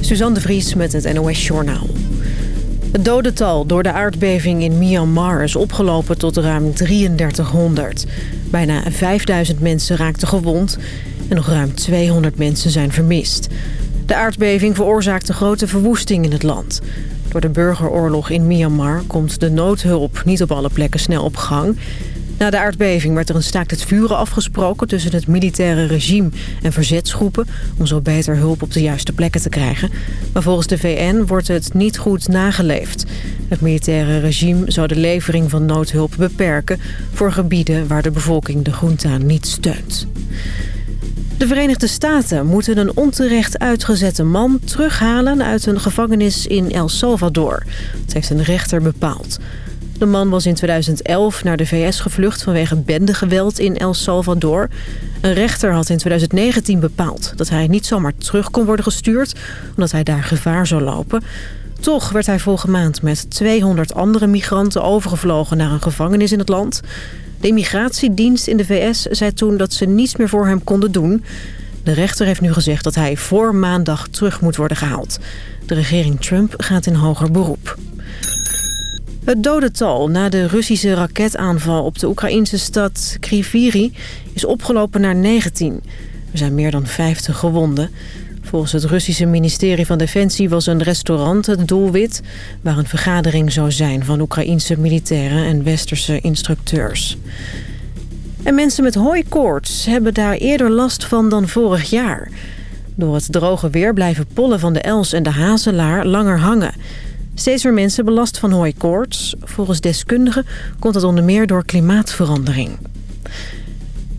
Suzanne de Vries met het NOS Journaal. Het dodental door de aardbeving in Myanmar is opgelopen tot ruim 3300. Bijna 5000 mensen raakten gewond en nog ruim 200 mensen zijn vermist. De aardbeving veroorzaakte grote verwoesting in het land. Door de burgeroorlog in Myanmar komt de noodhulp niet op alle plekken snel op gang... Na de aardbeving werd er een staakt het vuren afgesproken... tussen het militaire regime en verzetsgroepen... om zo beter hulp op de juiste plekken te krijgen. Maar volgens de VN wordt het niet goed nageleefd. Het militaire regime zou de levering van noodhulp beperken... voor gebieden waar de bevolking de junta niet steunt. De Verenigde Staten moeten een onterecht uitgezette man terughalen uit een gevangenis in El Salvador. Dat heeft een rechter bepaald. De man was in 2011 naar de VS gevlucht vanwege bendegeweld in El Salvador. Een rechter had in 2019 bepaald dat hij niet zomaar terug kon worden gestuurd... omdat hij daar gevaar zou lopen. Toch werd hij vorige maand met 200 andere migranten overgevlogen naar een gevangenis in het land. De immigratiedienst in de VS zei toen dat ze niets meer voor hem konden doen. De rechter heeft nu gezegd dat hij voor maandag terug moet worden gehaald. De regering Trump gaat in hoger beroep. Het dodental na de Russische raketaanval op de Oekraïnse stad Kriviri is opgelopen naar 19. Er zijn meer dan 50 gewonden. Volgens het Russische ministerie van Defensie was een restaurant het doelwit... waar een vergadering zou zijn van Oekraïnse militairen en westerse instructeurs. En mensen met hooikoorts hebben daar eerder last van dan vorig jaar. Door het droge weer blijven pollen van de els en de hazelaar langer hangen... Steeds meer mensen belast van hooikoorts. Volgens deskundigen komt dat onder meer door klimaatverandering.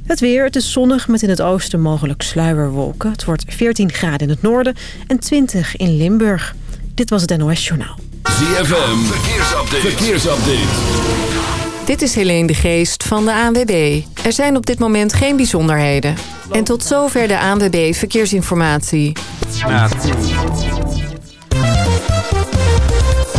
Het weer, het is zonnig met in het oosten mogelijk sluierwolken. Het wordt 14 graden in het noorden en 20 in Limburg. Dit was het NOS Journaal. ZFM, verkeersupdate. verkeersupdate. Dit is Helene de Geest van de ANWB. Er zijn op dit moment geen bijzonderheden. En tot zover de ANWB Verkeersinformatie.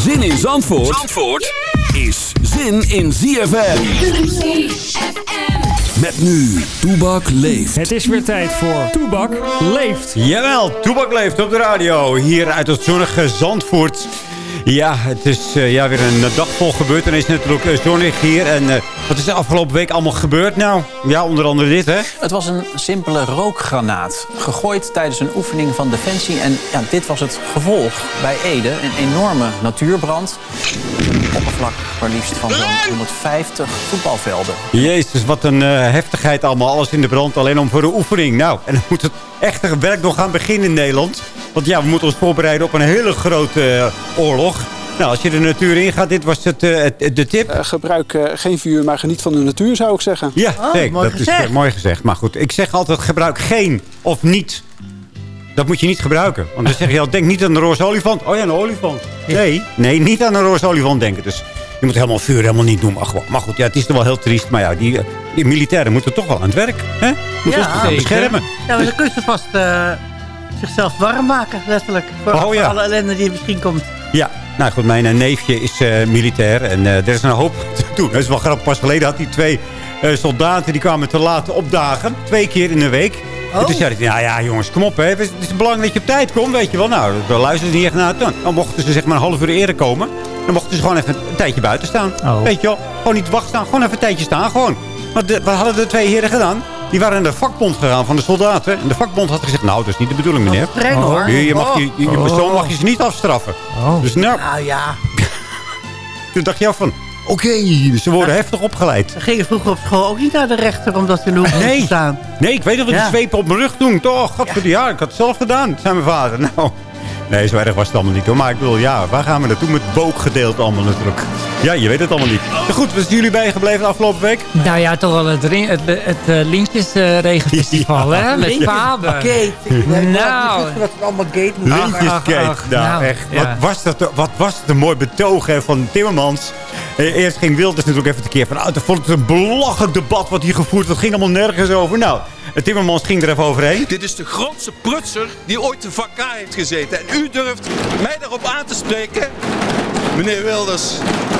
Zin in Zandvoort, Zandvoort is zin in ZFM. Met nu, Toebak leeft. Het is weer tijd voor Toebak leeft. Jawel, Toebak leeft op de radio. Hier uit het zonnige Zandvoort. Ja, het is uh, ja, weer een dag vol gebeurtenis natuurlijk uh, zonnig hier. En uh, wat is de afgelopen week allemaal gebeurd nou? Ja, onder andere dit, hè? Het was een simpele rookgranaat. Gegooid tijdens een oefening van Defensie. En ja, dit was het gevolg bij Ede. Een enorme natuurbrand. Een oppervlak maar liefst van zo'n 150 voetbalvelden. Jezus, wat een heftigheid allemaal. Alles in de brand, alleen om voor de oefening. Nou, en dan moet het echte werk nog gaan beginnen in Nederland. Want ja, we moeten ons voorbereiden op een hele grote oorlog. Nou, als je de natuur ingaat, dit was het, uh, de tip. Uh, gebruik uh, geen vuur, maar geniet van de natuur, zou ik zeggen. Ja, oh, nee, mooi dat gezegd. is mooi gezegd. Maar goed, ik zeg altijd gebruik geen of niet. Dat moet je niet gebruiken. Want dan zeg je al, denk niet aan de roze olifant. Oh ja, een olifant. Nee, nee, niet aan een roze olifant denken. Dus je moet helemaal vuur helemaal niet noemen. Ach, maar goed, ja, het is toch wel heel triest. Maar ja, die, die militairen moeten toch wel aan het werk. Hè? Moeten Ja, ons beschermen. Ja, maar ze kunnen vast uh, zichzelf warm maken, letterlijk. Voor, Oh, voor ja. alle ellende die misschien komt. Ja, nou goed, mijn uh, neefje is uh, militair en uh, er is een hoop te doen. Dat is wel grappig. Pas geleden had hij twee soldaten die kwamen te laat opdagen. Twee keer in de week. Oh. En toen zei hij, nou ja jongens, kom op. Hè. Het is belangrijk dat je op tijd komt, weet je wel. Nou, we luisterden niet echt naar. Dan, dan mochten ze zeg maar een half uur eerder komen. Dan mochten ze gewoon even een tijdje buiten staan. Oh. Weet je wel, gewoon niet wachten staan. Gewoon even een tijdje staan, gewoon. Maar de, wat hadden de twee heren gedaan? Die waren naar de vakbond gegaan van de soldaten. En de vakbond had gezegd, nou, dat is niet de bedoeling, meneer. Streng hoor. Je, je, mag, je, je, je Oh. persoon mag je ze niet afstraffen. Oh. Dus nou, Nou ja, toen dacht je ook van, oké, ze worden heftig opgeleid. ze gingen vroeger op school ook niet naar de rechter omdat ze in de hoek Nee. staan. Nee, ik weet nog dat Ja. die zweep op mijn rug doen. Toch, godverdomme, ja. ik had het zelf gedaan. Zei mijn vader. Nou, nee, zo erg was het allemaal niet hoor. Maar ik bedoel, ja, waar gaan we naartoe met booggedeelte allemaal natuurlijk. Ja, je weet het allemaal niet. Maar goed, wat is jullie bijgebleven de afgelopen week? Nou ja, toch wel het, het, het, het uh, Lintjesregenfestival, hè? Met Faber. Gate. Nou. Wat het allemaal gate moet zijn. Lintjesgate. nou, nou, echt. ja. Wat, was dat, wat was het een mooi betoog hè, van Timmermans. Eh, Eerst ging Wilders natuurlijk even tekeer van... Nou, toen vond het een belachelijk debat wat hier gevoerd. Dat ging allemaal nergens over. Nou, eh, Timmermans ging er even overheen. Dit is de grootste prutser die ooit de VK heeft gezeten. En u durft mij daarop aan te spreken. Meneer Wilders,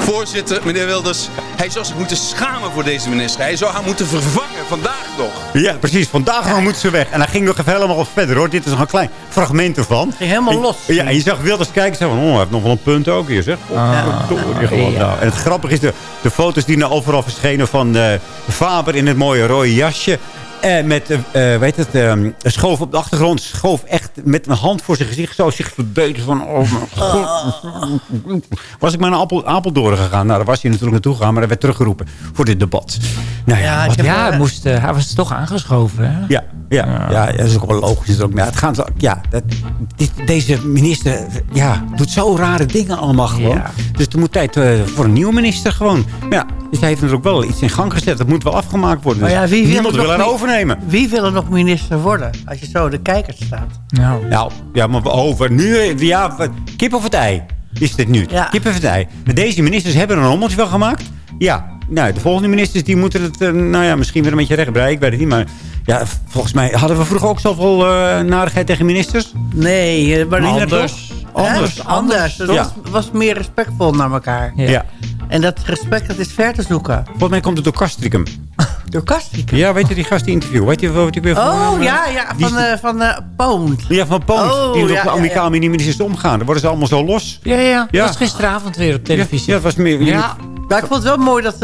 voorzitter, meneer Wilders. Hij zou zich moeten schamen voor deze minister. Hij zou haar moeten vervangen, vandaag nog. Ja, precies. Vandaag nog moeten ze weg. En hij ging nog even helemaal verder hoor. Dit is nog een klein fragment ervan. Ging helemaal En- los. Ja, en je zag Wilders kijken. Zei van, oh, hij heeft nog wel een punt ook hier, zeg. Oh, verdorie gewoon. Nou, en het grappige is de, de foto's die nou overal verschenen van eh, Faber in het mooie rode jasje. Eh, met, eh, weet het, ehm, schoof op de achtergrond. Schoof echt met een hand voor zijn gezicht. Zo zich verbeterd van, oh mijn god. Was ik maar naar Apel, Apeldoorn gegaan. Nou, daar was hij natuurlijk naartoe gegaan. Maar hij werd teruggeroepen voor dit debat. Nou ja, Ja, wat- moest, hij was toch aangeschoven, hè? ja, ja, ja. dat is ook wel logisch. Ook. Maar het gaat, ja, dat, dit, deze minister ja, doet zo rare dingen allemaal gewoon. Ja. Dus er moet tijd eh, voor een nieuwe minister gewoon. Maar ja, dus hij heeft natuurlijk wel iets in gang gezet. Dat moet wel afgemaakt worden. Maar Dus ja, wie wil niemand er wil haar overnemen. Wie wil er nog minister worden? Als je zo de kijkers staat. Nou, Nou, ja, maar over nu... eh, Ja, kip of het ei is dit nu. Ja. Kip of het ei. Maar Deze ministers hebben er een rommeltje van gemaakt. Ja, nou, de volgende ministers die moeten het... eh, nou ja, misschien weer een beetje rechtbreien. Ik weet het niet, maar... Ja, volgens mij hadden we vroeger ook zoveel eh narigheid tegen ministers. Nee, eh, maar Anders. Anders. Anders. Het Ja. was, meer respectvol naar elkaar. Ja. Ja. En dat respect dat is ver te zoeken. Volgens mij komt het door Castricum. Door Kastrikum. Ja, weet je die gast die interview? Weet je wat ik weer van... Oh, ja, ja. Van, eh van eh Poont. Ja, van Poont. Oh, die ja, op ja, de Amerikaan ja. met die ministers omgaan. Dan worden ze allemaal zo los. ja, ja, ja. Dat was gisteravond weer op televisie. ja, het was meer... Ja. Maar ik vond het wel mooi dat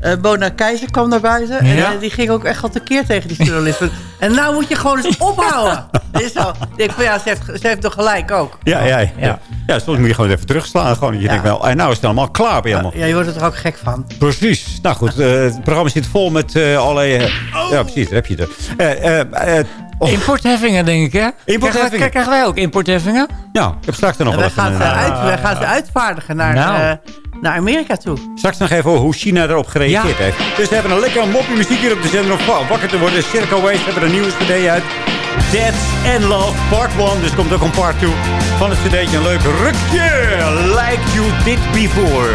eh Bona Keizer kwam naar buiten. En Ja. eh, die ging ook echt al tekeer tegen die journalisten. en nou moet je gewoon eens ophouden. Is zo. Ik van ja, ze heeft, ze heeft toch gelijk ook. Ja, ja, ja. ja. ja. soms moet je gewoon even terugslaan. Gewoon, je Ja. denkt wel, en nou is het allemaal klaar bij allemaal. Ja, je wordt er ook gek van. Precies. Nou goed, eh, het programma zit vol met allerlei... eh, Ja, precies, heb je het. Oh, Importheffingen, denk ik, hè? Importheffingen. Krijgen, krijgen wij ook importheffingen? nou, ik heb straks er nog wel wij gaan, ze uit, wij gaan ze uitvaardigen naar, Nou. eh, naar Amerika toe. Straks nog even hoe China erop gereageerd Ja. heeft. Dus we hebben een lekkere moppie muziek hier op de zender om wakker te worden. Circle Waste hebben er een nieuwe cd uit. Dead and Love Part 1. Dus komt ook een part 2 van het cd'tje. Een leuk rukje. Like you did before.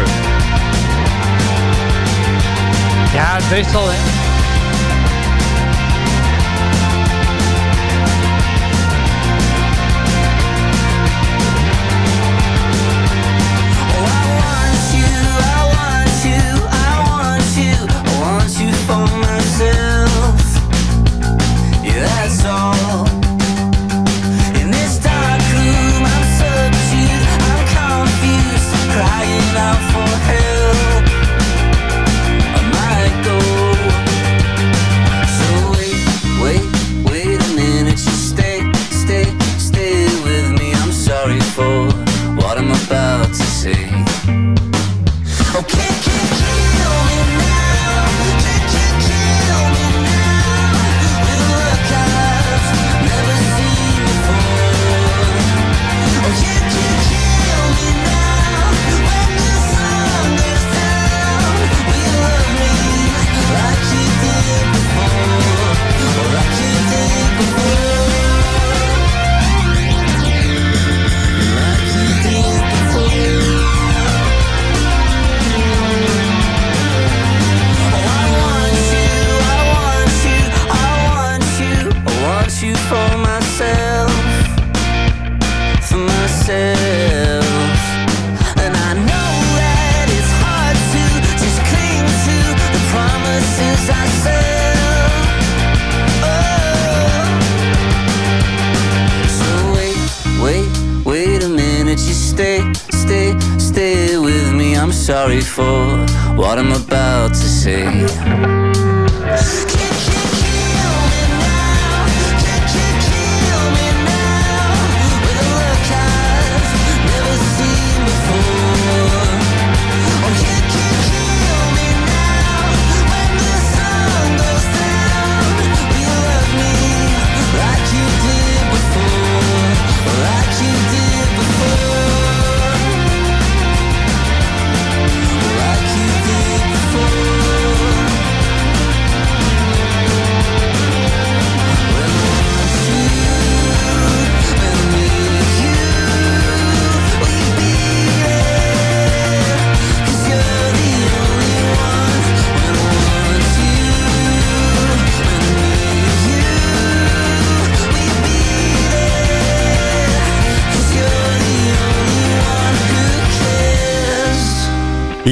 Ja, het is al... say.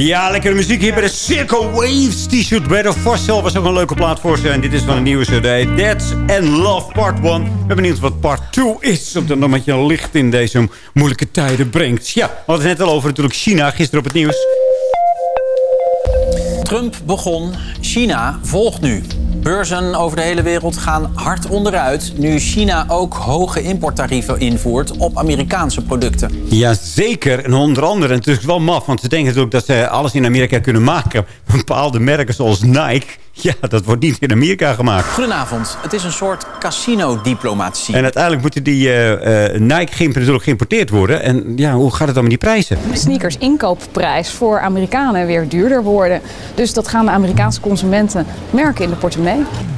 Ja, lekkere muziek hier bij de Circle Waves. T-shirt Better Fossil was ook een leuke plaat voor ze. En dit is van een nieuwe CD. That's and Love Part 1. Ik ben benieuwd wat Part 2 is. Of dat met je licht in deze moeilijke tijden brengt. Ja, we hadden het net al over natuurlijk China. Gisteren op het nieuws. Trump begon, China volgt nu. Beurzen over de hele wereld gaan hard onderuit... nu China ook hoge importtarieven invoert op Amerikaanse producten. Jazeker. En onder andere, en het is wel maf. Want ze denken natuurlijk dat ze alles in Amerika kunnen maken. Bepaalde merken zoals Nike. Ja, dat wordt niet in Amerika gemaakt. Goedenavond. Het is een soort casino-diplomatie. En uiteindelijk moeten die eh, eh, Nike natuurlijk geïmporteerd worden. En ja, hoe gaat het dan met die prijzen? sneakers inkoopprijs voor Amerikanen weer duurder worden. Dus dat gaan de Amerikaanse consumenten merken in de portemonnee.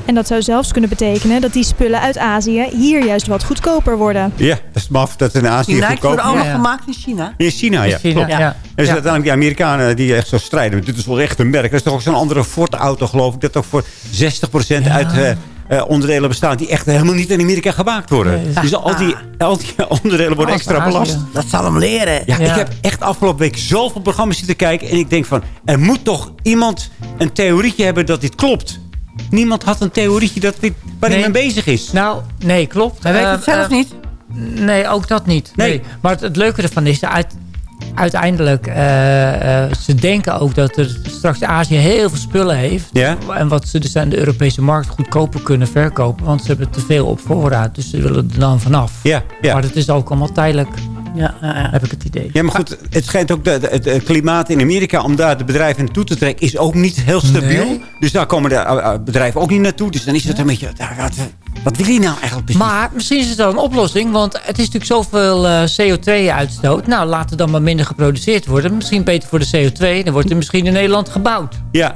En dat zou zelfs kunnen betekenen dat die spullen uit Azië hier juist wat goedkoper worden. Ja, dat is maf dat in Azië Die Nikes goedkoop worden allemaal Ja, ja. gemaakt in China. In China, ja. In China, ja. Er Ja. uiteindelijk die Amerikanen die echt zo strijden. Dit is wel echt een merk. Er is toch ook zo'n andere Ford-auto, geloof ik... dat ook voor 60% uit eh, eh, onderdelen bestaan... die echt helemaal niet in Amerika gemaakt worden. Nee. Dus al die, al die onderdelen worden extra belast. Dat zal hem leren. Ja, Ja. ik heb echt afgelopen week zoveel programma's zitten kijken... en ik denk van, er moet toch iemand een theorietje hebben dat dit klopt. Niemand had een theorietje dat dit, waar hij mee bezig is. Nou, nee, klopt. Hij weet Eh, het zelf eh, niet. Nee, ook dat niet. Nee. Maar het, het leuke ervan is, uit, uiteindelijk, eh, eh, ze denken ook dat er straks Azië heel veel spullen heeft. Ja. En wat ze dus aan de Europese markt goedkoper kunnen verkopen. Want ze hebben te veel op voorraad. Dus ze willen er dan vanaf. Ja, ja. Maar het is ook allemaal tijdelijk, Ja, heb ik het idee. Ja, maar goed, het schijnt ook dat het, het klimaat in Amerika... om daar de bedrijven naartoe te trekken, is ook niet heel stabiel. Nee. Dus daar komen de eh, eh, bedrijven ook niet naartoe. Dus dan is het een beetje... wat, wat wil je nou eigenlijk precies? Maar misschien is het wel een oplossing, want het is natuurlijk zoveel eh, CO2-uitstoot. Nou, laat er dan maar minder geproduceerd worden. Misschien beter voor de CO2. Dan wordt er misschien in Nederland gebouwd. Ja,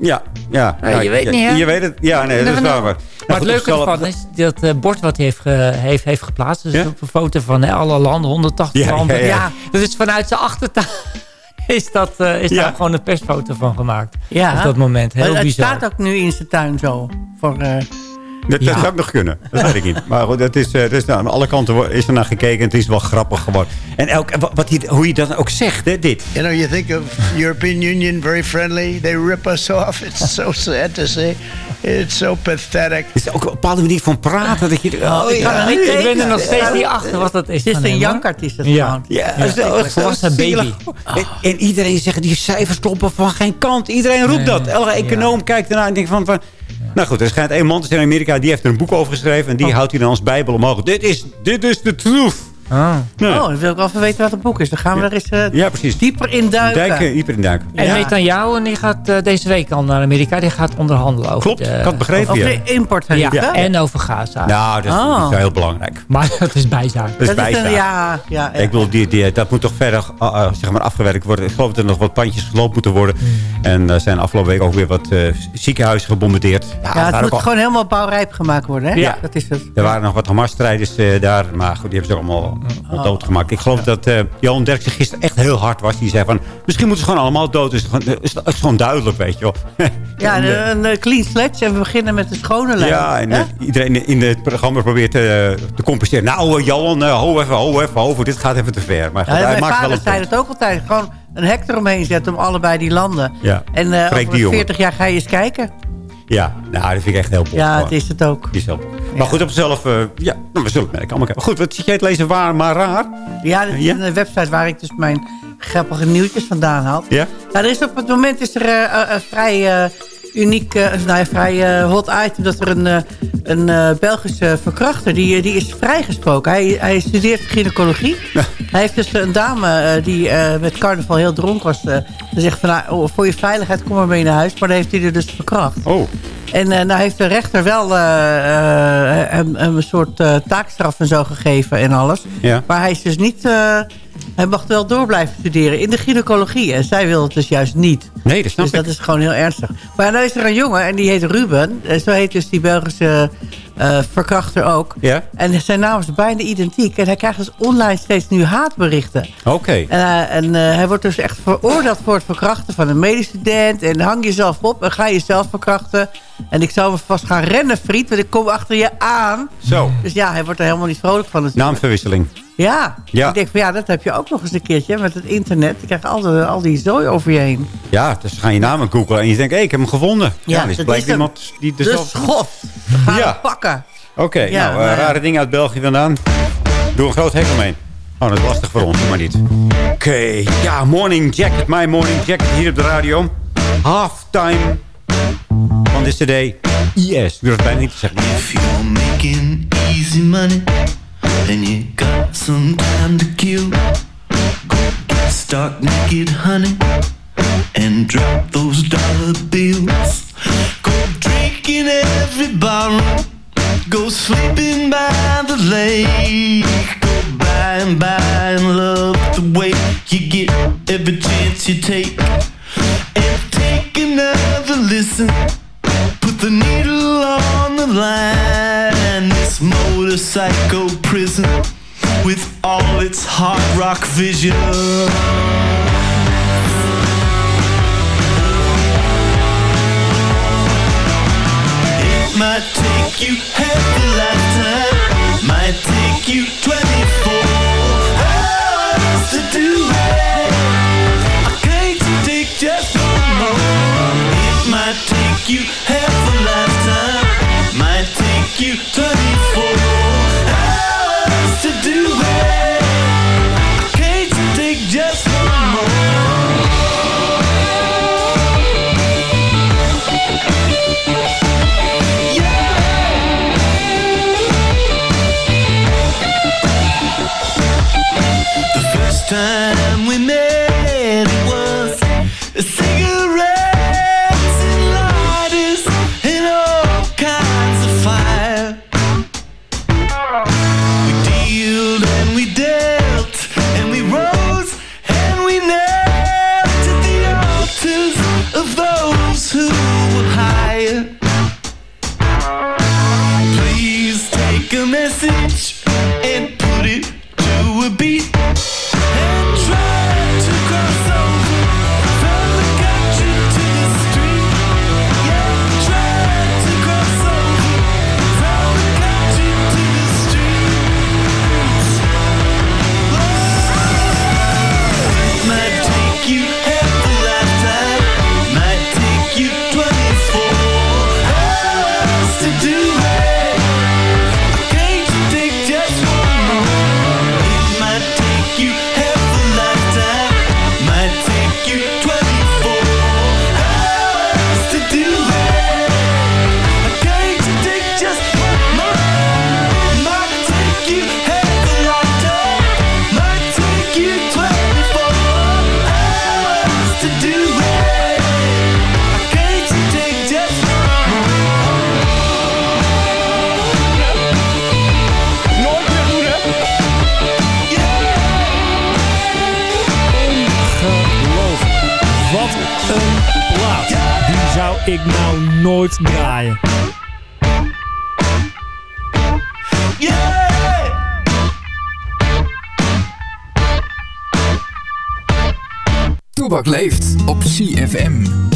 ja, ja. Je weet niet, hè? Je weet het. Ja, nee, dat is waar. Maar, Maar het leuke ervan is dat eh, bord wat hij heeft, ge- heeft, heeft geplaatst. Dus Ja? een foto van hè, alle landen, 180 Ja, landen. ja, ja. dat is vanuit zijn achtertuin. Is, dat, eh, is Ja. daar gewoon een persfoto van gemaakt. Ja. Op dat moment. Heel Maar het bizar. staat ook nu in zijn tuin zo. Voor, eh, Dat, dat zou ook nog kunnen. Dat weet ik niet. Maar goed, dat is, eh, dat is, nou, aan alle kanten is er naar gekeken. En het is wel grappig geworden. En elk, wat, wat hij, hoe je dat ook zegt, hè, dit. You know, you think of European Union very friendly. They rip us off. It's so sad to say. It's so pathetic. Het is ook een bepaalde manier van praten. Dat je, oh, ik kan ja, er niet Ik ben er nog steeds niet achter wat dat is. Het is een jankart is Ja. gewoon. Ja, ik een baby. En, en iedereen zegt, die cijfers kloppen van geen kant. Iedereen roept Nee. dat. Elke econoom kijkt ernaar en denkt van... van nou goed, er schijnt een man te zijn in Amerika. Die heeft er een boek over geschreven. En die houdt hij dan als bijbel omhoog. Dit is, dit is de truth. Ah. Nee. Oh, dan wil ik wel even weten wat het boek is. Dan gaan we er eens eh, Ja, precies. dieper in duiken. Duiken, dieper in duiken. En Ja. Netanyahu, en die gaat eh, deze week al naar Amerika. Die gaat onderhandelen over Klopt, de- ik had begrepen. Over Ja. de import. Ja, Ja, en over Gaza. Nou, dat is, Oh. dat is heel belangrijk. Maar dat is bijzaak. Dat is dat is een, bijzaak. ja, ja, ja. Ik bedoel, die, die, dat moet toch verder uh, uh, zeg maar afgewerkt worden. Ik geloof dat er nog wat pandjes gesloopt moeten worden. En er zijn afgelopen week ook weer wat eh, ziekenhuizen gebombardeerd. Ja, het moet al- gewoon helemaal bouwrijp gemaakt worden. Hè? Ja. Dat is het. Er waren nog wat Hamas-strijders eh, daar. Maar goed, die hebben ze allemaal Oh. doodgemaakt. Ik geloof dat eh Johan Derksen gisteren echt heel hard was. Die zei van, misschien moeten ze gewoon allemaal dood. Het is, gewoon- het is gewoon duidelijk, weet je wel. Ja, En, eh, een, een clean sledge. En we beginnen met de schone lijn. ja, en eh, iedereen in het programma probeert eh, te compenseren. Nou, eh, Johan, eh, ho even, ho even, ho. Dit gaat even te ver. Maar goed, Ja, hij maakt wel een zei het ook altijd. Gewoon een hek eromheen zetten om allebei die landen. Ja, En eh over Jonge. 40 jaar ga je eens kijken. Ja, nou, dat vind ik echt heel bot. Ja, gewoon. het is het ook. Is heel. Maar goed, op zichzelf, eh, ja, nou, we zullen het merken. Allemaal. Goed, wat zit jij te lezen? Waar, maar raar? Ja, is Ja? een website waar ik dus mijn grappige nieuwtjes vandaan haal. Ja? Nou, er is op het moment is er een vrij uniek, eh, nou ja, vrij eh, hot item... dat er een, eh, een Belgische verkrachter, die, die is vrijgesproken. Hij, hij studeert gynaecologie. Hij heeft dus een dame die met carnaval heel dronken was... eh, gezegd van, nou, voor je veiligheid kom maar mee naar huis. Maar dan heeft hij er dus verkracht. Oh. En eh, nou heeft de rechter wel hem, hem een soort taakstraf en zo gegeven en alles. Ja. Maar hij is dus niet... eh, hij mag wel door blijven studeren in de gynaecologie. En zij wil het dus juist niet. Nee, dat snap Dus ik. dat is gewoon heel ernstig. Maar nou is er een jongen en die heet Ruben. En zo heet dus die Belgische eh, verkrachter ook. Ja? En zijn naam is bijna identiek. En hij krijgt dus online steeds nu haatberichten. Oké. En, eh, en eh, hij wordt dus echt veroordeeld voor het verkrachten van een medestudent. En hang jezelf op en ga jezelf verkrachten. En ik zou me vast gaan rennen, vriend. Want ik kom achter je aan. Zo, Dus ja, hij wordt er helemaal niet vrolijk van natuurlijk. naamverwisseling. Ja. Ja. ik denk van ja, dat heb je ook nog eens een keertje met het internet. Je krijgt altijd al die zooi over je heen. Ja, dus ga je naam googlen en je denkt, hé, ik heb hem gevonden. Ja, dus dat blijkt is iemand die De dezelfde... schof. Ga Ja. hem Oké, Ja, nou, nou eh, rare dingen uit België vandaan. Doe een groot hek omheen. Oh, dat is lastig voor ons, maar niet. Oké, ja, Morning Jacket, my Morning Jacket hier op de radio. Halftime van de CD IS. Ik durf het bijna niet te zeggen. If you're making easy money and you got some time to kill, go get stark naked, honey, and drop those dollar bills. Go drinking every barroom, go sleeping by the lake, go by and by and love the way you get every chance you take, and take another listen. Put the needle on the line. This motorcycle prison with all its hard rock vision. Might take you half a lifetime, might take you 24 hours to do it. I can't take just one more. It might take you half a lifetime, might take you 24 hours to do it. Toebak leeft op CFM.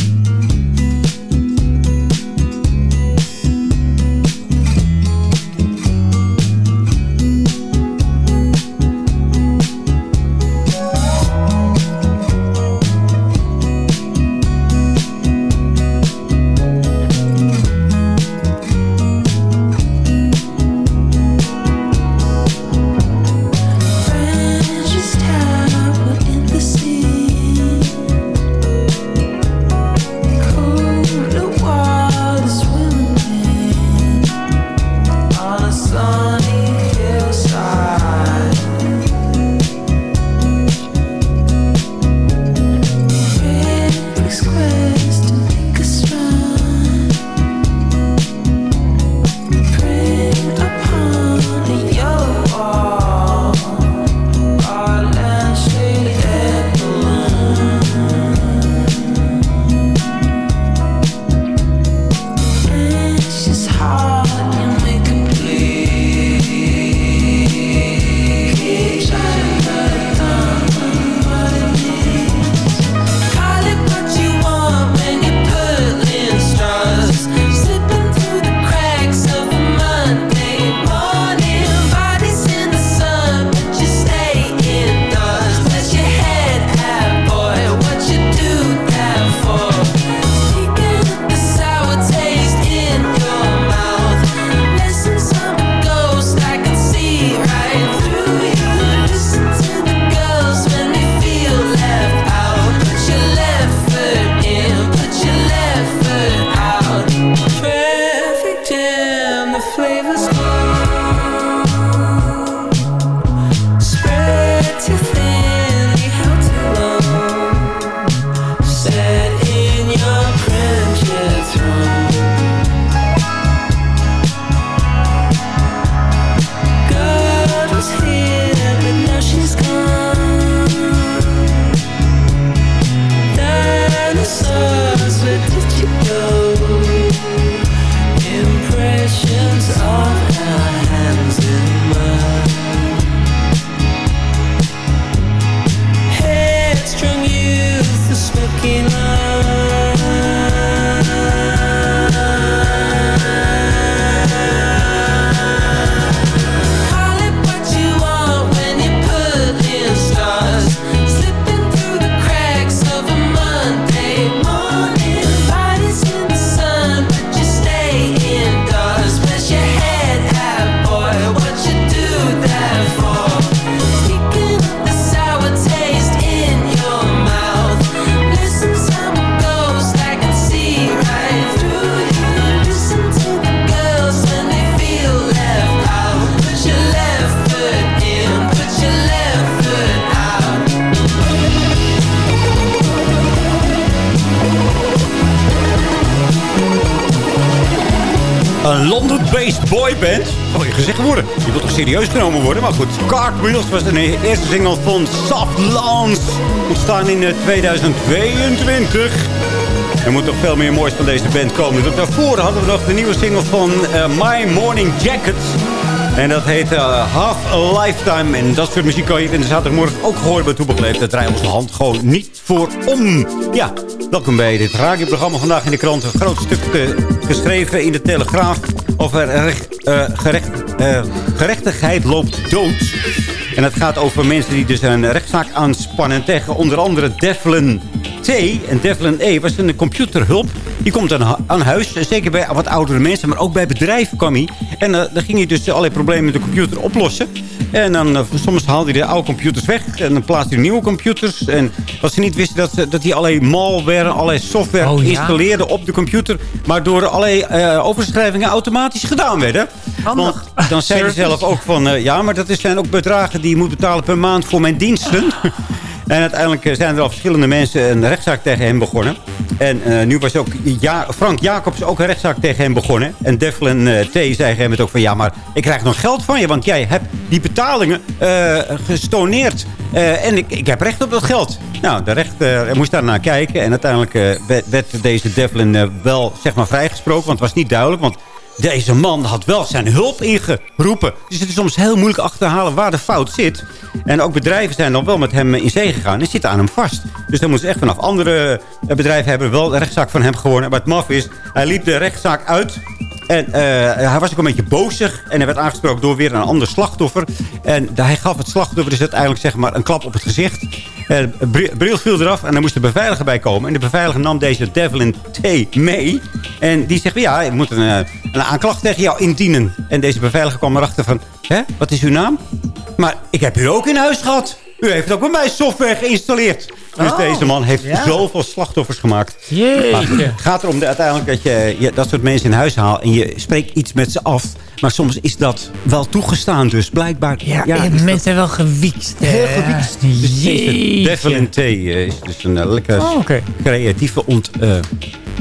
Maar goed, Cartwheels was de eerste single van Soft Lance. Ontstaan in eh, 2022. Er moet nog veel meer moois van deze band komen. Dus daarvoor hadden we nog de nieuwe single van eh, My Morning Jacket. En dat heet eh, Half a Lifetime. En dat soort muziek kan je in de zaterdagmorgen ook horen bij Toepelkleef. Dat draait onze hand gewoon niet voor om. Ja, welkom bij dit radioprogramma. Vandaag in de krant een groot stuk eh, geschreven in de Telegraaf... over eh, gerecht, eh, gerechtigheid loopt dood. En het gaat over mensen die dus een rechtszaak aanspannen... tegen onder andere Devlin T. En Devlin E was een computerhulp. Die komt aan, aan huis, zeker bij wat oudere mensen... maar ook bij bedrijven kwam hij. En dan ging hij dus allerlei problemen met de computer oplossen. En dan eh, soms haalde hij de oude computers weg... en dan plaatste hij nieuwe computers. En wat ze niet wisten, dat, ze- dat hij allerlei malware... allerlei software Oh, ja. installeerde op de computer... maar door allerlei eh, overschrijvingen automatisch gedaan werden. Want dan zei hij zelf ook van... eh, ja, maar dat is- zijn ook bedragen die je moet betalen per maand voor mijn diensten. En uiteindelijk eh, zijn er al verschillende mensen een rechtszaak tegen hem begonnen. En eh, nu was ook ja, Frank Jacobs ook een rechtszaak tegen hem begonnen. En Devlin eh, T. zei een gegeven moment ook van... ja, maar ik krijg nog geld van je, want jij hebt die betalingen eh, gestoneerd. En ik, ik heb recht op dat geld. Nou, de rechter moest daar naar kijken. En uiteindelijk werd, werd deze Devlin wel zeg maar, vrijgesproken. Want het was niet duidelijk, want... Deze man had wel zijn hulp ingeroepen. Dus het is soms heel moeilijk achterhalen waar de fout zit. En ook bedrijven zijn dan wel met hem in zee gegaan en zitten aan hem vast. Dus dan moeten ze echt vanaf andere eh, bedrijven hebben wel de rechtszaak van hem gewonnen. Maar het maf is, hij liep de rechtszaak uit. En eh, hij was ook een beetje bozig. En hij werd aangesproken door weer een ander slachtoffer. En hij gaf het slachtoffer dus uiteindelijk zeg maar, een klap op het gezicht. Eh, bri- bril viel eraf en er moest de beveiliger bij komen. En de beveiliger nam deze Devlin T mee. En die zegt, ja, ik moet een, eh, een aanklacht tegen jou indienen. En deze beveiliger kwam erachter van, hè, wat is uw naam? Maar ik heb u ook in huis gehad. U heeft ook bij mij software geïnstalleerd. Dus Oh, deze man heeft ja. zoveel slachtoffers gemaakt. Maar het gaat erom de, uiteindelijk dat je, je dat soort mensen in huis haalt... en je spreekt iets met ze af. Maar soms is dat wel toegestaan dus. Blijkbaar Ja, is dat mensen zijn wel gewiekst. heel gewiekst. Dus. Devlin T eh, is dus een eh, lekker Oh, creatieve ont, eh,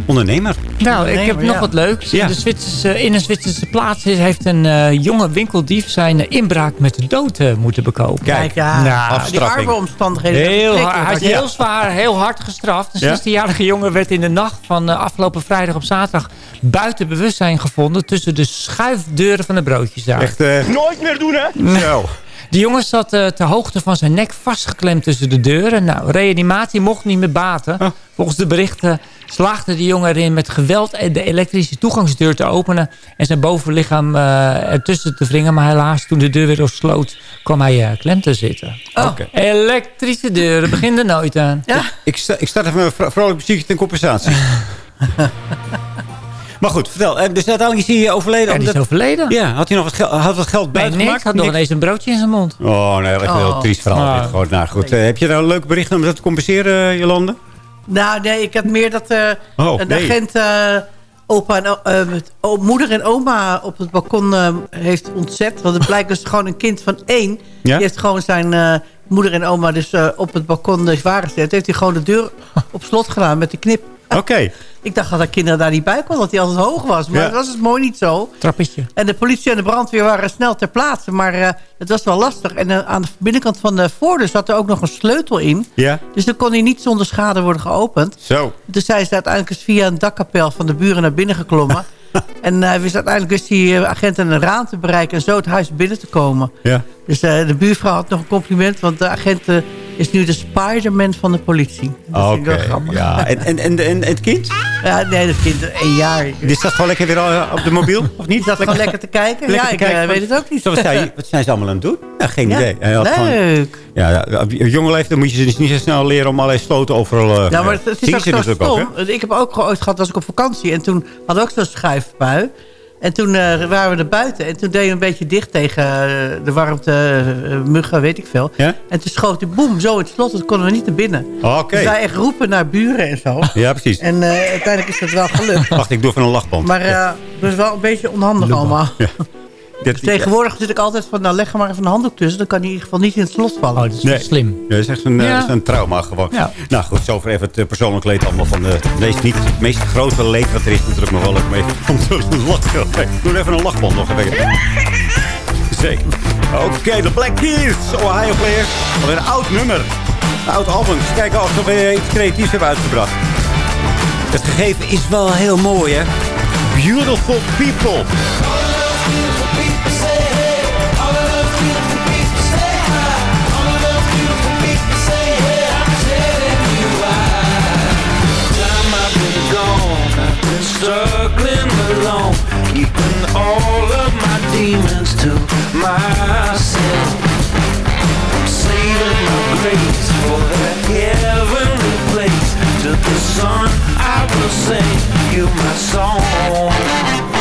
ondernemer. Nou, ik heb nog ja. wat leuks. Ja. In, de Zwitserse, in een Zwitserse plaats is- heeft een jonge winkeldief zijn inbraak met de dood moeten bekopen. Kijk, ja, Nou, die arbeidsomstandigheden. Heel zijn hard, is. Heel zwaar, heel hard gestraft. Een Ja? 16-jarige jongen werd in de nacht van eh, afgelopen vrijdag op zaterdag buiten bewustzijn gevonden tussen de schuifdeuren van de broodjeszaak. Echt, eh, Nooit meer doen, hè? Zo. De jongen zat eh, ter hoogte van zijn nek vastgeklemd tussen de deuren. Nou, reanimatie mocht niet meer baten. Oh. Volgens de berichten slaagde de jongen erin met geweld de elektrische toegangsdeur te openen. En zijn bovenlichaam eh, ertussen te wringen. Maar helaas, toen de deur weer sloot, kwam hij eh, klem te zitten. Oké. Elektrische deuren, begin er nooit aan. Ik, sta, ik start even een vro- vrolijk muziekje ten compensatie. maar goed, vertel. Eh, Dus uiteindelijk is hij overleden. Ja, die is overleden. Ja, had hij nog wat, geld, had wat geld Nee, niks. gemaakt? Had nog Niks? ineens een broodje in zijn mond. Oh, nee, echt een heel Oh. triest verhaal. Dit gewoon. Nou goed, heb je nou een leuke bericht om dat te compenseren, Jolande? Nou, nee, ik had meer dat Oh, een nee. agent eh, opa en, eh, met moeder en oma op het balkon heeft ontzet. Want het blijkt dus gewoon een kind van één. Ja? Die heeft gewoon zijn moeder en oma dus op het balkon dus waar gezet. Heeft hij gewoon de deur op slot gedaan met de knip. Oké. Ik dacht dat de kinderen daar niet bij kwamen, dat hij altijd hoog was. Maar Ja. dat was dus mooi niet zo. Trappetje. En de politie en de brandweer waren snel ter plaatse. Maar eh, het was wel lastig. En eh, aan de binnenkant van de voordeur zat er ook nog een sleutel in. Ja, Dus dan kon hij niet zonder schade worden geopend. zo. Dus hij is uiteindelijk eens via een dakkapel van de buren naar binnen geklommen. en hij wist uiteindelijk wist die eh, agent een raam te bereiken... en zo het huis binnen te komen. Ja. Dus eh, de buurvrouw had nog een compliment... want de agent eh, is nu de Spider-Man van de politie. Dat vind ik Oké, wel grappig. ja. En, en, en, en het kind? Ja, nee, dat kind één jaar. Die staat gewoon lekker weer eh, op de mobiel, of niet? Die zat gewoon lekker te kijken. Lekker ja, te ik kijken eh, van- weet het ook niet. Zo, wat, zijn, wat zijn ze allemaal aan het doen? Ja, geen Ja, idee. Had gewoon- leuk. ja, ja, op jonge leeftijd moet je ze dus niet zo snel leren om allerlei sloten overal... eh, Ja, maar het, het is ook zo natuurlijk stom. ook, hè? ik heb ook ooit gehad, was ik op vakantie. En toen hadden we ook zo'n schuifbui. En toen eh, waren we er buiten. En toen deden we een beetje dicht tegen eh, de warmte, eh, muggen, weet ik veel. Ja? En toen schoot die boem zo in het slot. Dat konden we niet naar binnen. Oké. Dus wij echt roepen naar buren en zo. Ja, precies. En uiteindelijk is dat wel gelukt. Wacht, ik doe even een lachband. Maar dat is wel een beetje onhandig allemaal. Ja. Dat, Dus tegenwoordig zit ik altijd van, nou leg er maar even een handdoek tussen. Dan kan hij in ieder geval niet in het slot vallen. Oh, dat is slim. Nee, dat is echt een, eh, Ja. dat is een trauma gewoon. Ja. Nou goed, zover even het eh, persoonlijk leed allemaal van de meest, niet het meest grote leed wat er is natuurlijk nog wel leuk mee. Om te lachen. Doe even een lachband nog even. Zeker. Oké, de Black Keys, Ohio Players. Alweer een oud nummer. Een oud album. Dus kijken of ze weer iets creatiefs hebben uitgebracht. Het gegeven is wel heel mooi, hè? Beautiful People. Struggling alone, keeping all of my demons to myself. I'm saving my grace for that heavenly place. To the sun, I will sing you my song.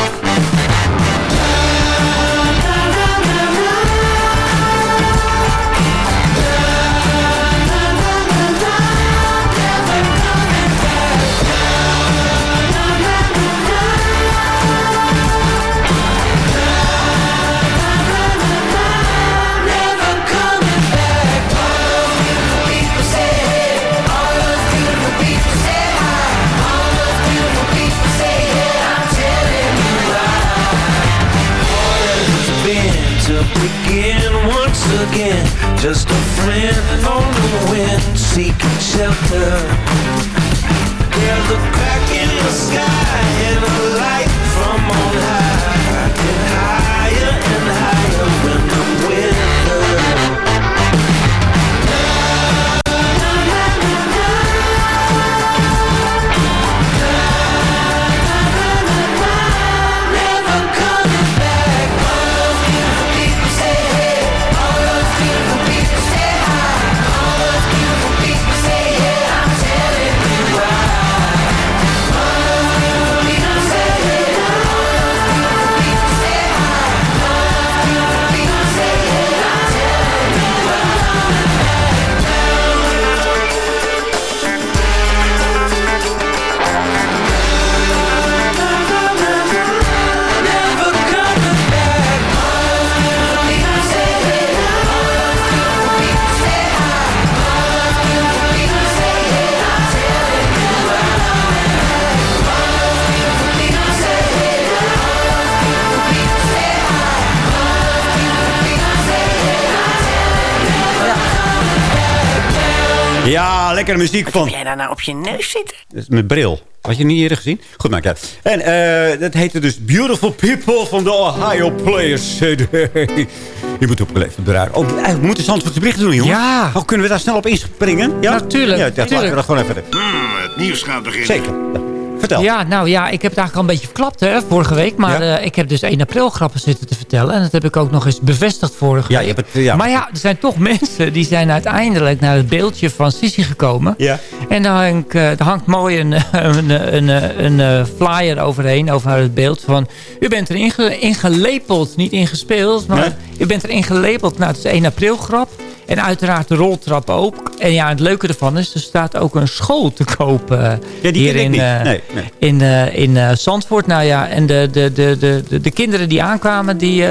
Lekkere muziek van... jij daar nou op je neus zitten? Dat is mijn bril. Had je niet eerder gezien? Goed, maakt uit. En eh, dat heette dus Beautiful People van de Ohio Players. Je moet opgeleefd bedragen. Oh, eigenlijk we moeten Zandvoortse berichten doen, jongens. Ja. Oh, kunnen we daar snel op inspringen? Ja, Natuurlijk, Ja, dat laten we dat gewoon even... het nieuws gaat beginnen. Zeker. Vertel. Ja, nou ja, ik heb het eigenlijk al een beetje verklapt hè, vorige week. Maar Ja? eh, ik heb dus 1 april grappen zitten te vertellen. En dat heb ik ook nog eens bevestigd vorige Ja, week. je hebt het, ja. Maar ja, er zijn toch mensen die zijn uiteindelijk naar het beeldje van Sissy gekomen. Ja. En daar hangt, eh, daar hangt mooi een, een, een, een, eh, flyer overheen, over het beeld van... U bent erin ge- ingelepeld, niet ingespeeld, maar Nee. u bent erin gelepeld. Nou, het is 1 april grap. En uiteraard de roltrap ook. En ja, het leuke ervan is, er staat ook een school te koop eh, Ja, die hier in, niet. eh, Nee, nee. in, eh, in Zandvoort. Nou ja, en de, de, de, de, de, de kinderen die aankwamen, die,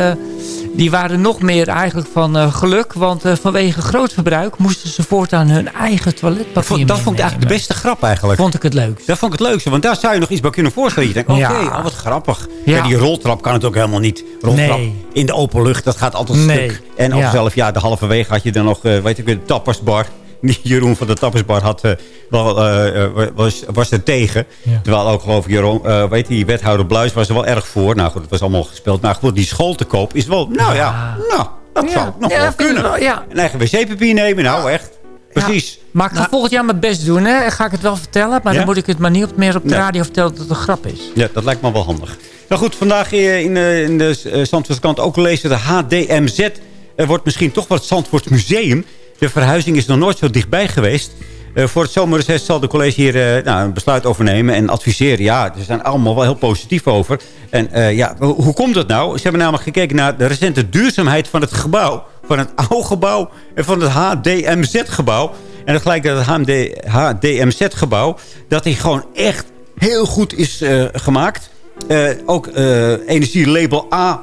die waren nog meer eigenlijk van eh, geluk. Want eh, vanwege groot verbruik moesten ze voortaan hun eigen toiletpapier Dat vond, dat vond ik eigenlijk de beste grap eigenlijk. Vond ik het leuk. Dat vond ik het leukste, want daar zou je nog iets bij kunnen voorstellen. Je denkt, oké, Ja. oh, wat grappig. Ja. Ja. die roltrap kan het ook helemaal niet. Roltrap Nee. in de open lucht, dat gaat altijd Nee. stuk. En Ja. zelf, ja, de halverwege had je dan nog, eh, weet ik weer, de tappersbar. Jeroen van de tappersbar had, eh, wel, eh, eh, was, was er tegen. Ja. Terwijl ook, geloof ik, Jeroen, weet je, die wethouder Bluis was er wel erg voor. Nou goed, het was allemaal gespeeld. Maar goed, die school te koop is wel, nou ja, nou, dat zou nog Ja, wel kunnen. wel, ja. Een eigen wc-papier nemen, nou echt. Precies. Maar ik ga volgend jaar mijn best doen. Hè. Ga ik het wel vertellen. Maar Ja? dan moet ik het maar niet op, meer op de radio vertellen dat het een grap is. Ja, dat lijkt me wel handig. Nou goed, vandaag in, in de Zandvoortse krant ook lezen de HDMZ. Er wordt misschien toch het Zandvoorts Museum. De verhuizing is nog nooit zo dichtbij geweest. Eh, voor het zomerreces zal de college hier eh, nou, een besluit overnemen en adviseren. Ja, ze zijn allemaal wel heel positief over. En eh, ja, hoe, komt dat nou? Ze hebben namelijk gekeken naar de recente duurzaamheid van het gebouw. Van het oude gebouw en van het HDMZ-gebouw. En dat gelijk dat het HDMZ-gebouw... dat hij gewoon echt heel goed is gemaakt. ook energielabel A+++.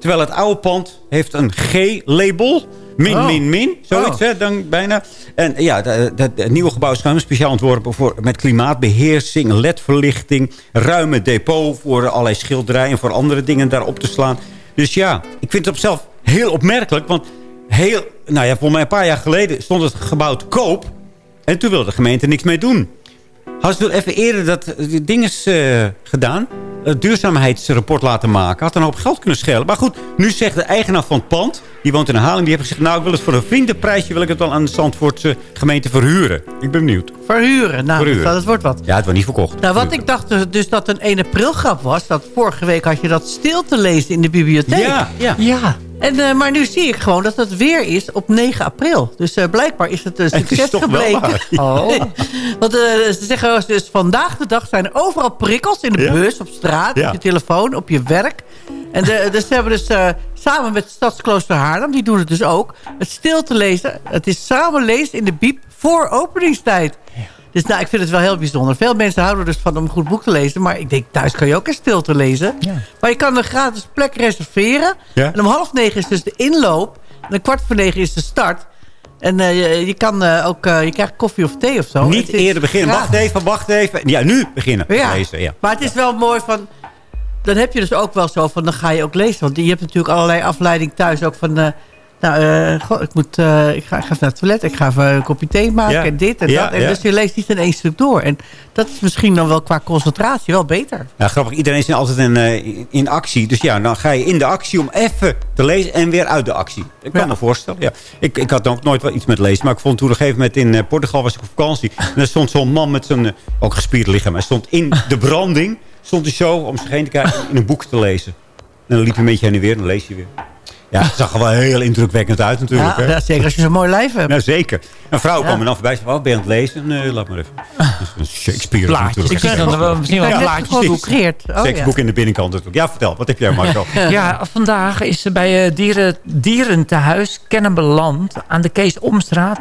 Terwijl het oude pand heeft een G-label. Min, Oh. min, min. Zoiets, Oh. hè, dan bijna. En ja, de- het nieuwe gebouw is speciaal ontworpen... Voor, met klimaatbeheersing, ledverlichting... ruime depot voor allerlei schilderijen... en voor andere dingen daarop te slaan. Dus ja, ik vind het op zichzelf heel opmerkelijk. Want heel, nou ja, voor mij een paar jaar geleden stond het gebouw te koop... en toen wilde de gemeente niks mee doen. Hadden ze toen even eerder dat die ding is eh, gedaan. Duurzaamheidsrapport laten maken. Had een hoop geld kunnen schelen. Maar goed, nu zegt de eigenaar van het pand. Die woont in haling. Die heeft gezegd, nou ik wil het voor een vriendenprijsje. Wil ik het wel aan de Zandvoortse gemeente verhuren. Ik ben benieuwd. Verhuren. Nou, Verhuren. Dat, dat wordt wat. Ja, het wordt niet verkocht. Nou, wat ik dacht dus- dus dat een 1 april grap was... dat vorige week had je dat stil te lezen in de bibliotheek. Ja, ja. Ja. En, eh, maar nu zie ik gewoon dat het weer is op 9 april. Dus eh, blijkbaar is het een Het is succes toch wel gebleken. waar. Oh. Want eh, ze zeggen dus vandaag de dag zijn er overal prikkels in de Ja. bus, op straat, Ja. op je telefoon, op je werk. En de, dus ze hebben dus eh, samen met Stadsklooster Haarlem, die doen het dus ook, het stil te lezen. Het is samen lezen in de biep voor openingstijd. Dus nou, ik vind het wel heel bijzonder. Veel mensen houden dus van om een goed boek te lezen. Maar ik denk, thuis kan je ook eens stil te lezen. Maar je kan een gratis plek reserveren. Ja. En om half negen is dus de inloop. En een kwart voor negen is de start. En eh, je, je kan eh, ook, je krijgt koffie of thee of zo. Niet eerder beginnen. Wacht even, wacht even. Ja, nu beginnen. Ja. Lezen, ja. Maar het is wel mooi van... Dan heb je dus ook wel zo van, dan ga je ook lezen. Want je hebt natuurlijk allerlei afleiding thuis ook van... eh, nou, eh, goh, ik, moet, eh, ik, ga, ik ga even naar het toilet. Ik ga even een kopje thee maken Ja. en dit en Ja, dat. En ja. dus je leest niet in één stuk door. En dat is misschien dan wel qua concentratie wel beter. Ja, grappig. Iedereen is altijd in, in actie. Dus ja, dan ga je in de actie om even te lezen en weer uit de actie. Ik kan me voorstellen. Ja. Ik, ik had ook nooit wel iets met lezen. Maar ik vond toen op een gegeven moment in Portugal was ik op vakantie. En er stond zo'n man met zijn, eh, ook gespierde lichaam. Hij stond in de branding. Stond hij zo om zich heen te kijken in een boek te lezen. En dan liep een beetje heen en weer. Dan lees je weer. Ja, het zag er wel heel indrukwekkend uit natuurlijk. Ja, hè. ja, zeker als je zo'n mooi lijf hebt. Nou, zeker. Een vrouw Ja. kwam er dan voorbij. Zei, oh, ben je aan het lezen? Nee, laat maar even. Een Shakespeare Plaatjes. natuurlijk. Ik dan wel misschien wel plaatjes. geconcentreerd. Oh, Zeker ja. boek in de binnenkant natuurlijk. Ja, vertel. Wat heb jij, Marco? Ja, vandaag is er bij eh, dieren, Dierentehuis Kennemerland aan de Kees Omstraat,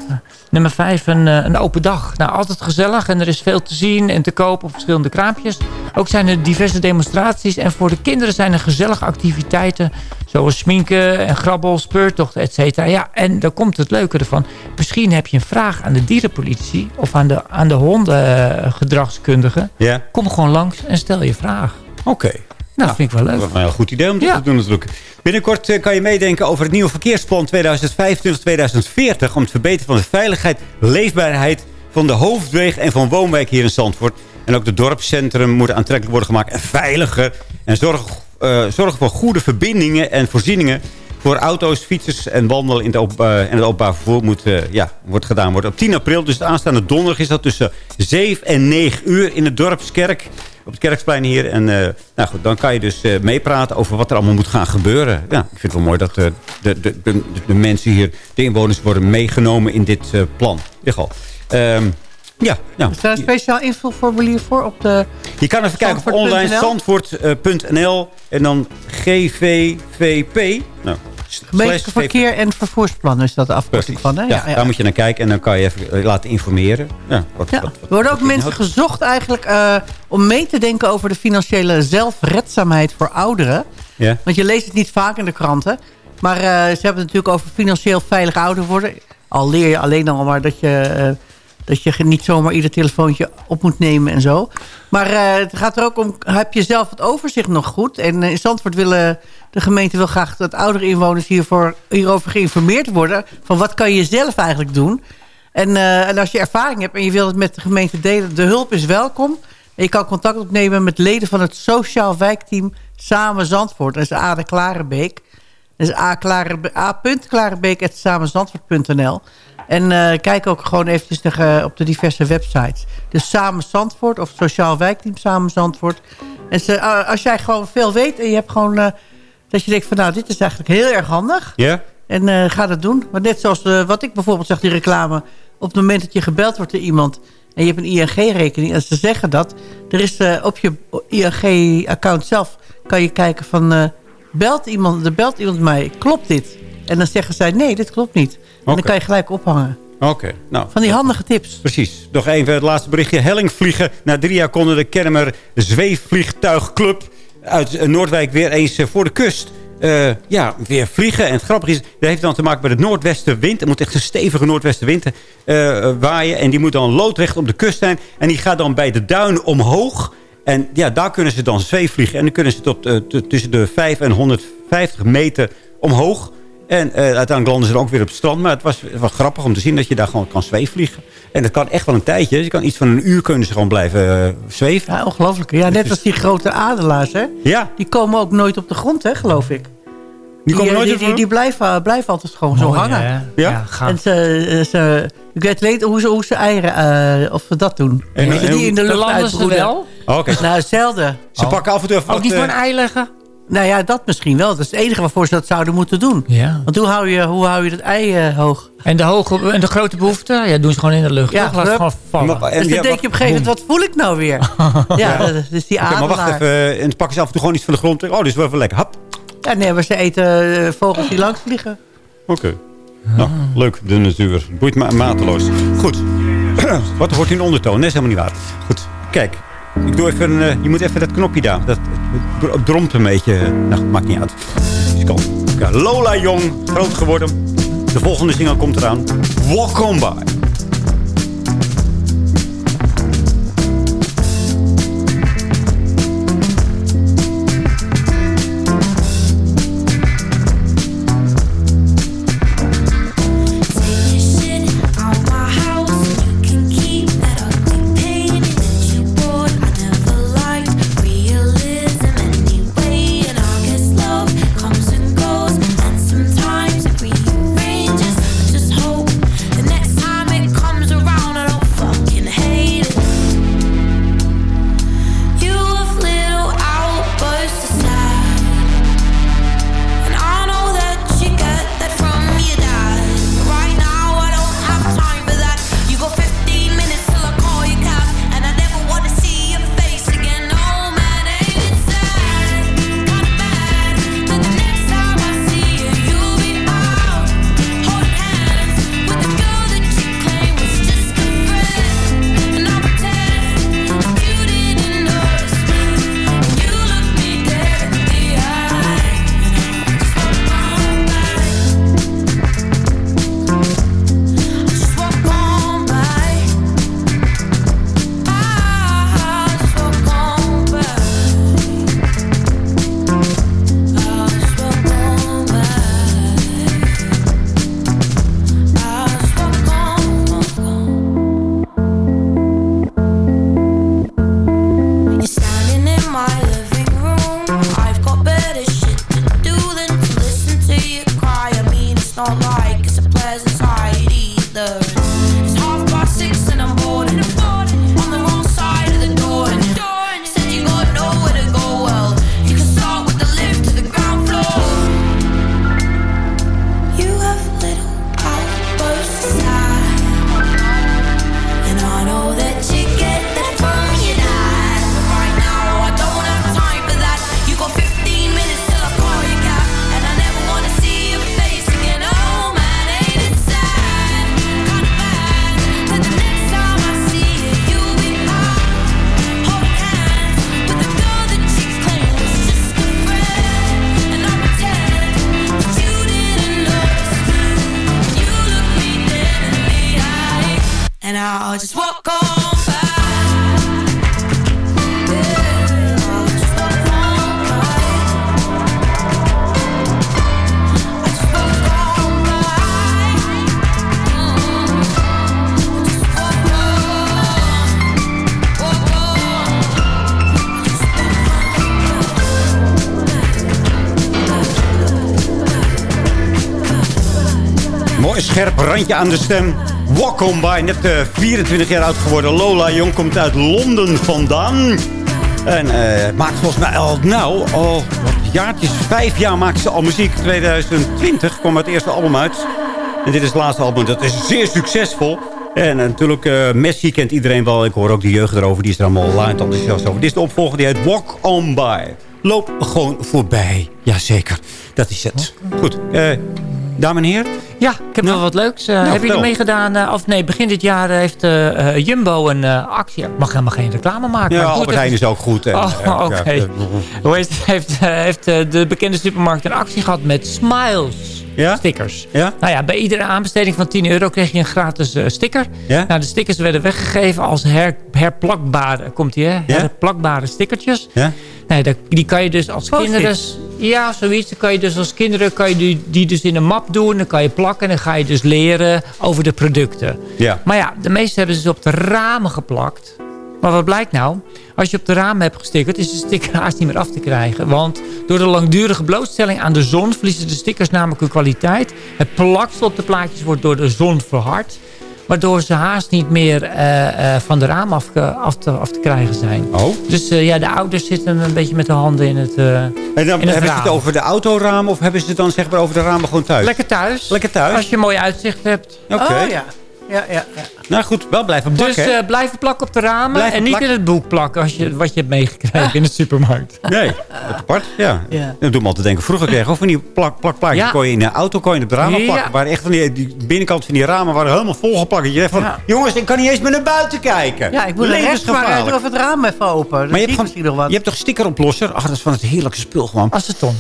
nummer 5, een, eh, een open dag. Nou, altijd gezellig en er is veel te zien en te kopen op verschillende kraampjes. Ook zijn er diverse demonstraties en voor de kinderen zijn er gezellige activiteiten, zoals sminken en grabbel, speurtochten, et cetera. Ja, en daar komt het leuke ervan. Misschien heb je een vraag aan de dierenpolitie of aan de, aan de hondengedragskundige. Ja. Kom gewoon langs en stel je vraag. Oké. Nou, dat vind ik wel leuk. Dat is een heel goed idee om dat Ja. te doen natuurlijk. Binnenkort eh, kan je meedenken over het nieuwe verkeersplan 2025-2040... om het verbeteren van de veiligheid, leefbaarheid van de hoofdweg en van woonwijk hier in Zandvoort. En ook de dorpscentrum moet aantrekkelijk worden gemaakt en veiliger. En zorg, eh, zorg voor goede verbindingen en voorzieningen voor auto's, fietsers en wandelen in, het openbaar, en het openbaar vervoer moet, eh, ja, wordt gedaan worden. Op 10 april, dus de aanstaande donderdag, is dat tussen 7 en 9 uur in de Dorpskerk. Op het Kerksplein hier. En eh, nou goed, dan kan je dus eh, meepraten over wat er allemaal moet gaan gebeuren. Ja, ik vind het wel mooi dat eh, de, de, de, de mensen hier, de inwoners, worden meegenomen in dit eh, plan. Ieder geval. Ehm, ja, nou, Is daar een speciaal invulformulier voor op de... je kan even kijken op online zandvoort.nl en dan GVVP. Nou, Gemeentelijk verkeer en vervoersplan is dat de afkorting van, hè? Ja, daar moet je naar kijken en dan kan je even eh, laten informeren. Ja, wat, Ja, wat- er worden ook mensen gezocht eigenlijk eh, om mee te denken over de financiële zelfredzaamheid voor ouderen. Ja. Want je leest het niet vaak in de kranten. Maar eh, ze hebben het natuurlijk over financieel veilig ouder worden. Al leer je alleen al maar dat je, dat je niet zomaar ieder telefoontje op moet nemen en zo. Maar eh, het gaat er ook om, heb je zelf het overzicht nog goed? En eh, in Zandvoort willen de gemeente wil graag dat oudere inwoners hiervoor, hierover geïnformeerd worden. Van wat kan je zelf eigenlijk doen? En, eh, en als je ervaring hebt en je wilt het met de gemeente delen... de hulp is welkom. En je kan contact opnemen met leden van het Sociaal Wijkteam Samen Zandvoort. Dat is Ade Klarenbeek. Dat is A. En eh, kijk ook gewoon eventjes naar, eh, op de diverse websites. Dus Samen Zandvoort of Sociaal Wijkteam Samen Zandvoort. En ze, eh, als jij gewoon veel weet en je hebt gewoon... dat je denkt van nou, dit is eigenlijk heel erg handig. Ja? En ga dat doen. Maar net zoals wat ik bijvoorbeeld zeg, die reclame. Op het moment dat je gebeld wordt door iemand... en je hebt een ING-rekening... en ze zeggen dat... er is op je ING-account zelf... kan je kijken van... belt iemand, er belt iemand mij, klopt dit? En dan zeggen zij, nee, dit klopt niet. Dan kan je gelijk ophangen. Oké, nou. Van die handige tips. Precies. Nog even het laatste berichtje. Helling vliegen. Na drie jaar konden de Kennemer Zweefvliegtuigclub uit Noordwijk weer eens eh, voor de kust. eh, ja, weer vliegen. En het grappige is, dat heeft dan te maken met de noordwestenwind. Er moet echt een stevige noordwestenwind eh, waaien. En die moet dan loodrecht op de kust zijn. En die gaat dan bij de duin omhoog. En ja, daar kunnen ze dan zweefvliegen. En dan kunnen ze tot tussen de 5 en 150 meter omhoog. En eh, uiteindelijk landen ze dan ook weer op het strand. Maar het was wel grappig om te zien dat je daar gewoon kan zweefvliegen. En dat kan echt wel een tijdje. Dus je kan iets van een uur kunnen ze gewoon blijven eh, zweven. Ja, ongelooflijk. Ja, net als die grote adelaars, hè? Ja. Die komen ook nooit op de grond, hè, geloof ik. Die komen eh, nooit die, op de die, die blijven, blijven altijd gewoon zo hangen. Ja? Ja, gaaf. En ze, ze, ik weet niet hoe ze, hoe ze eieren, eh, of ze dat doen. En- die in de lucht uitbroeden. wel? Oh, Oké. Nou, zelden. Ze pakken af en toe even Ook wat, niet voor een ei leggen? Nou ja, dat misschien wel. Dat is het enige waarvoor ze dat zouden moeten doen. Ja. Want hoe hou je, hoe hou je dat ei eh, hoog? En de, hoge, en de grote behoefte? Ja, doen ze gewoon in de lucht. Ja? Laat gewoon vallen. Maar- en dus ja, dan denk je op een gegeven moment, wat voel ik nou weer? ja, dat is dus die Oké, maar wacht even. eh, En pakken ze af en toe gewoon iets van de grond. Oh, dit is wel even lekker. Hap. Ja, nee, maar ze eten eh, vogels die langs vliegen. Oké. Nou, leuk. De natuur. Boeit ma mateloos. Goed. Wat hoort in ondertoon? Nee, is helemaal niet waar. Goed. Kijk. Ik doe even eh, je moet even dat knopje daar. Dat dromt een beetje. Nou, maakt niet uit. Dus kan. Lola Jong. Groot geworden. De volgende single komt eraan. Walk on by. Randje aan de stem. Walk on by, net eh, 24 jaar oud geworden. Lola Jong komt uit Londen vandaan. En eh, maakt volgens mij al, nou, al wat jaartjes, vijf jaar maakt ze al muziek. 2020 kwam het eerste album uit. En dit is het laatste album. Dat is zeer succesvol. En natuurlijk, eh, Messi kent iedereen wel. Ik hoor ook de jeugd erover. Die is er allemaal luid enthousiast over. Dit is de opvolger. Die heet Walk on by. Loop gewoon voorbij. Jazeker. Dat is het. Goed. eh, Dames en heren? Ja, ik heb wel wat leuks. Uh, heb je vertel. er meegedaan? Uh, of nee, begin dit jaar heeft uh, Jumbo een actie. Ik mag helemaal geen reclame maken. Ja, maar Albert Heijn is ook goed. En, oh, oké. Okay. Heeft, heeft de bekende supermarkt een actie gehad met Smiles. Ja? Stickers. Ja? Nou ja, bij iedere aanbesteding van 10 euro kreeg je een gratis sticker. Ja? Nou, de stickers werden weggegeven als her, herplakbare, komt die, hè? Herplakbare stickertjes. Ja? Nee, dat, die kan je dus als kinderen... Ja, zoiets. Dan kan je dus als kinderen kan je die, die dus in een map doen. Dan kan je plakken en dan ga je dus leren over de producten. Ja. Maar ja, de meeste hebben ze dus op de ramen geplakt. Maar wat blijkt nou? Als je op de ramen hebt gestickerd, is de sticker haast niet meer af te krijgen. Want door de langdurige blootstelling aan de zon verliezen de stickers namelijk hun kwaliteit. Het plaksel op de plaatjes wordt door de zon verhard. Waardoor ze haast niet meer uh, uh, van de raam af, af, te, af te krijgen zijn. Oh. Dus uh, ja, de ouders zitten een beetje met de handen in het En dan in het hebben ze het over de autoramen of hebben ze het dan zeg maar over de ramen gewoon thuis? Lekker thuis. Lekker thuis? Als je een mooi uitzicht hebt. Oké. Okay. Oh ja. Ja, ja, ja. Nou goed, wel blijven plakken. Dus uh, blijven plakken op de ramen Blijven en niet plakken. in het boek plakken als je, wat je hebt meegekregen in de supermarkt. Nee, dat apart. Ja. Ja. Dat doet me altijd denken. Vroeger kreeg ook van die plak, plak, plakjes. Ja. Kon je in de auto kon je op de ramen Ja. plakken. Waar echt van die, die binnenkant van die ramen waren helemaal volgeplakt. Je dacht van, Ja. jongens, ik kan niet eens meer naar buiten kijken. Ja, ik moet er rechts maar uit of het raam even open. Maar je hebt, wat. je hebt toch stickeroplosser? Ach, dat is van het heerlijkste spul gewoon. Aceton.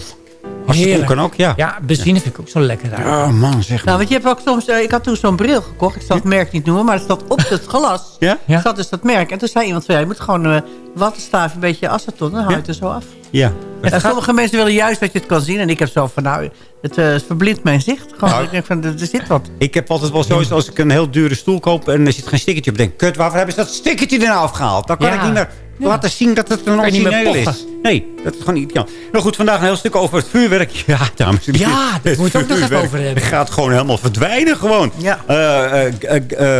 Heerlijk. kan ook, ja. Ja, benzine vind ik ook zo lekker daar. Oh man, zeg maar. Nou, want je hebt ook soms... eh, ik had toen zo'n bril gekocht. Ik zal het merk niet noemen, maar het staat op het glas. Ja? Ja. staat dus dat merk. En toen zei iemand van, ja, je moet gewoon eh wattenstaaf een beetje aceton. Dan haal je het er zo af. Ja. En sommige mensen willen juist dat je het kan zien. En ik heb zo van, nou, het eh, verblindt mijn zicht. Gewoon, Nou. ik denk van, er, er zit wat. Ik heb altijd wel zoiets als ik een heel dure stoel koop en er zit geen stickertje op. denk kut, waarvoor hebben ze dat stickertje er nou afgehaald? Dan kan Ja. ik niet meer laten zien dat het een je origineel is. Nee, dat is gewoon niet. Ja. Nou goed, vandaag een heel stuk over het vuurwerk. Ja, dames en heren. Ja, daar Het moet je ook nog even over hebben. gaat gewoon helemaal verdwijnen gewoon. Ja. Eh,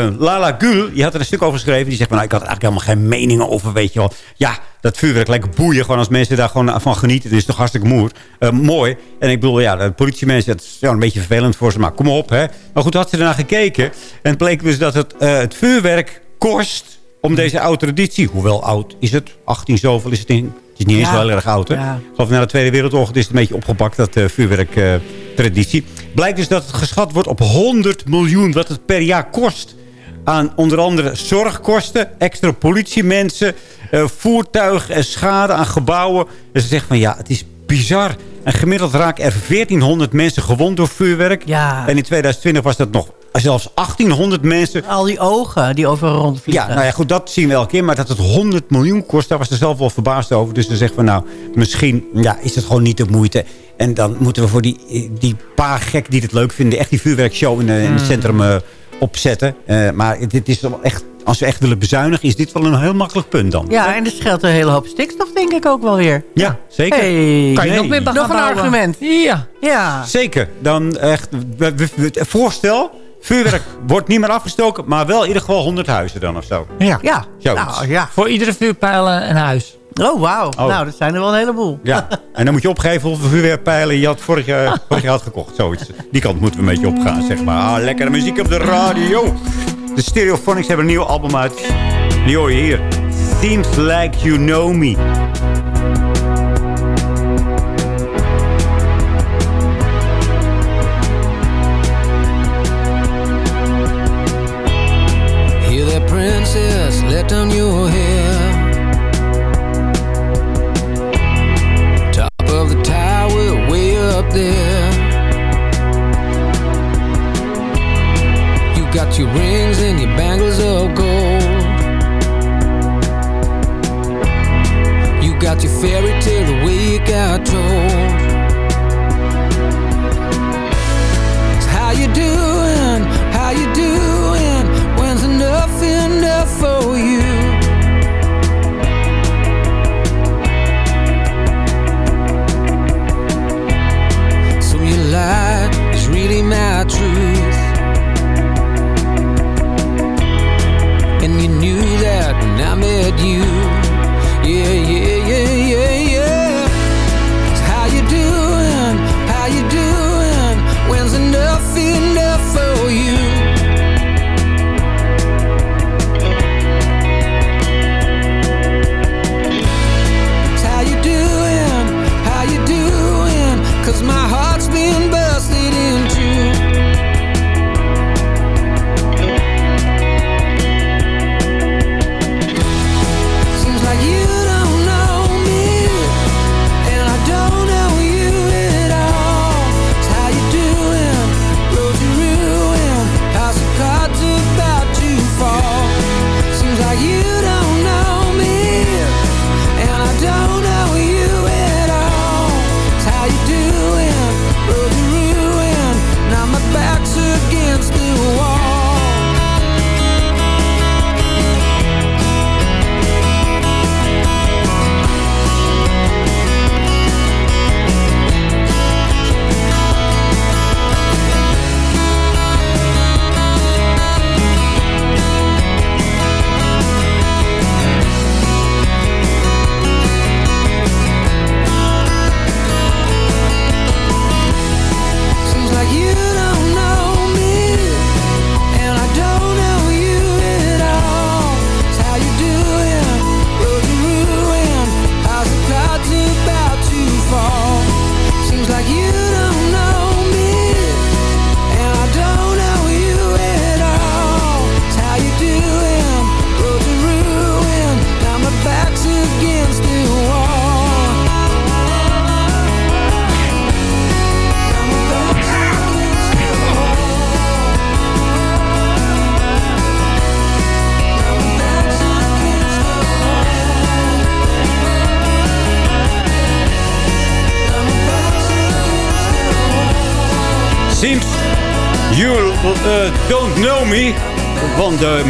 eh, Lala Gül, die had er een stuk over geschreven. Die zegt, van, nou, ik had eigenlijk helemaal geen meningen over, weet je wel. Ja, dat vuurwerk lijkt boeien. Gewoon als mensen daar gewoon van genieten. Dat is toch hartstikke moer, eh, mooi. En ik bedoel, ja, de politiemensen, dat is ja, een beetje vervelend voor ze. Maar kom op, hè. Maar goed, had ze ernaar gekeken. En het bleek dus dat het, eh, het vuurwerk kost om deze oude traditie... Hoewel oud is het, 18 zoveel is het in... Het is niet eens Ja. wel erg oud, hè? Ja. Ik geloof na de Tweede Wereldoorlog is het een beetje opgepakt, dat eh, vuurwerktraditie. Blijkt dus dat het geschat wordt op 100 miljoen wat het per jaar kost. Aan onder andere zorgkosten, extra politiemensen, eh, voertuig en schade aan gebouwen. En ze zeggen van ja, het is bizar. En gemiddeld raken er 1400 mensen gewond door vuurwerk. Ja. En in 2020 was dat nog zelfs 1800 mensen. Al die ogen die overal rondvliegen. Ja, nou ja, goed, dat zien we elke keer. Maar dat het 100 miljoen kost, daar was ze zelf wel verbaasd over. Dus ze zegt van nou, misschien ja, is het gewoon niet de moeite. En dan moeten we voor die, die paar gek die het leuk vinden... echt die vuurwerkshow in, eh, in het centrum eh, opzetten. Eh, maar dit is wel echt, als we echt willen bezuinigen... is dit wel een heel makkelijk punt dan. Ja, en er scheelt een hele hoop stikstof, denk ik ook wel weer. Ja, zeker. Hey. Kan je Nee. nog meer Nog een bouwen? argument. Ja. Ja. Zeker. Dan echt, we- we- we- het voorstel... vuurwerk wordt niet meer afgestoken... maar wel in ieder geval 100 huizen dan of zo. Ja. Ja. Nou, ja. Voor iedere vuurpijl een huis. Oh, wauw. Oh. Nou, dat zijn er wel een heleboel. Ja, en dan moet je opgeven hoeveel vuurwerkpijlen je had vorig jaar, vorig jaar had gekocht. Zoiets. Die kant moeten we een beetje opgaan, zeg maar. Ah, lekkere muziek op de radio. De Stereophonics hebben een nieuw album uit. Die hoor je hier. Seems Like You Know Me. Hear that princess, let down your hair. Your rings and your bangles of gold. You got your fairy tale the way it got told. So how you doing? How you doing? When's enough enough for you? So your lie is really my truth. Met you.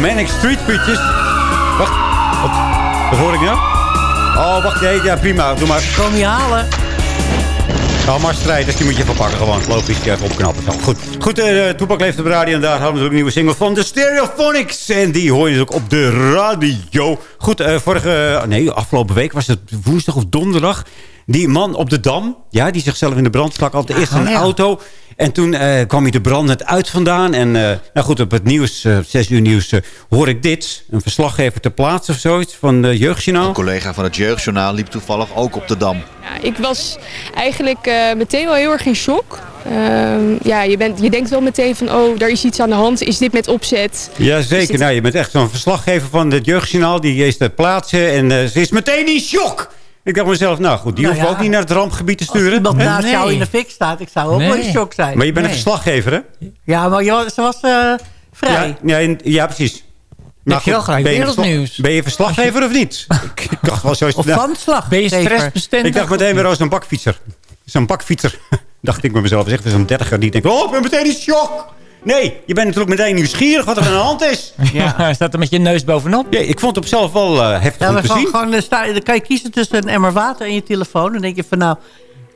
Manic Street Preachers. Wacht, wat, wat hoor ik nou? Oh, wacht, nee, ja, prima, doe maar. Kom je halen. Nou, maar strijders, die moet je even pakken gewoon. Logisch, even opknappen. Zo. Goed, goed uh, Toepak leeft op de radio en daar hadden we ook een nieuwe single van de Stereophonics. En die hoor je dus ook op de radio. Goed, uh, vorige, nee, afgelopen week was het woensdag of donderdag. Die man op de Dam, ja, die zichzelf in de brand stak. Altijd eerst in een auto. En toen uh, kwam hij de brand net uit vandaan. En uh, nou goed, op het nieuws, uh, 6 uur nieuws, hoor ik dit. Een verslaggever ter plaatse of zoiets van de Jeugdjournaal. Een collega van het Jeugdjournaal liep toevallig ook op de Dam. Ja, ik was eigenlijk uh, meteen wel heel erg in shock. Uh, ja, je, bent, je denkt wel meteen van, oh, daar is iets aan de hand. Is dit met opzet? Jazeker. dit... Nou, je bent echt zo'n verslaggever van het Jeugdjournaal. Die is ter plaatse en uh, ze is meteen in shock. Ik dacht mezelf, nou goed, die nou hoeft ja. ook niet naar het rampgebied te sturen. Als iemand naast nee. jou in de fik staat, ik zou ook nee. wel in shock zijn. Maar je bent nee. een verslaggever, hè? Ja, maar je, ze was uh, vrij. Ja, ja, ja precies. Maar goed, graag ben, je nieuws. ben je verslaggever of niet? ik dacht wel zo of van slag. Ben je stressbestendig? Ik dacht meteen weer als een bakfietser. Zo'n bakfietser. dacht ik bij mezelf. Zeg, zo'n dertiger die denkt, oh, ik ben meteen in shock. Nee, je bent natuurlijk meteen nieuwsgierig wat er aan de hand is. Ja, staat er met je neus bovenop? Ja, ik vond het op zelf wel uh, heftig ja, om te gewoon, zien. Gewoon, dan, sta, dan kan je kiezen tussen een emmer water en je telefoon. Dan denk je van nou,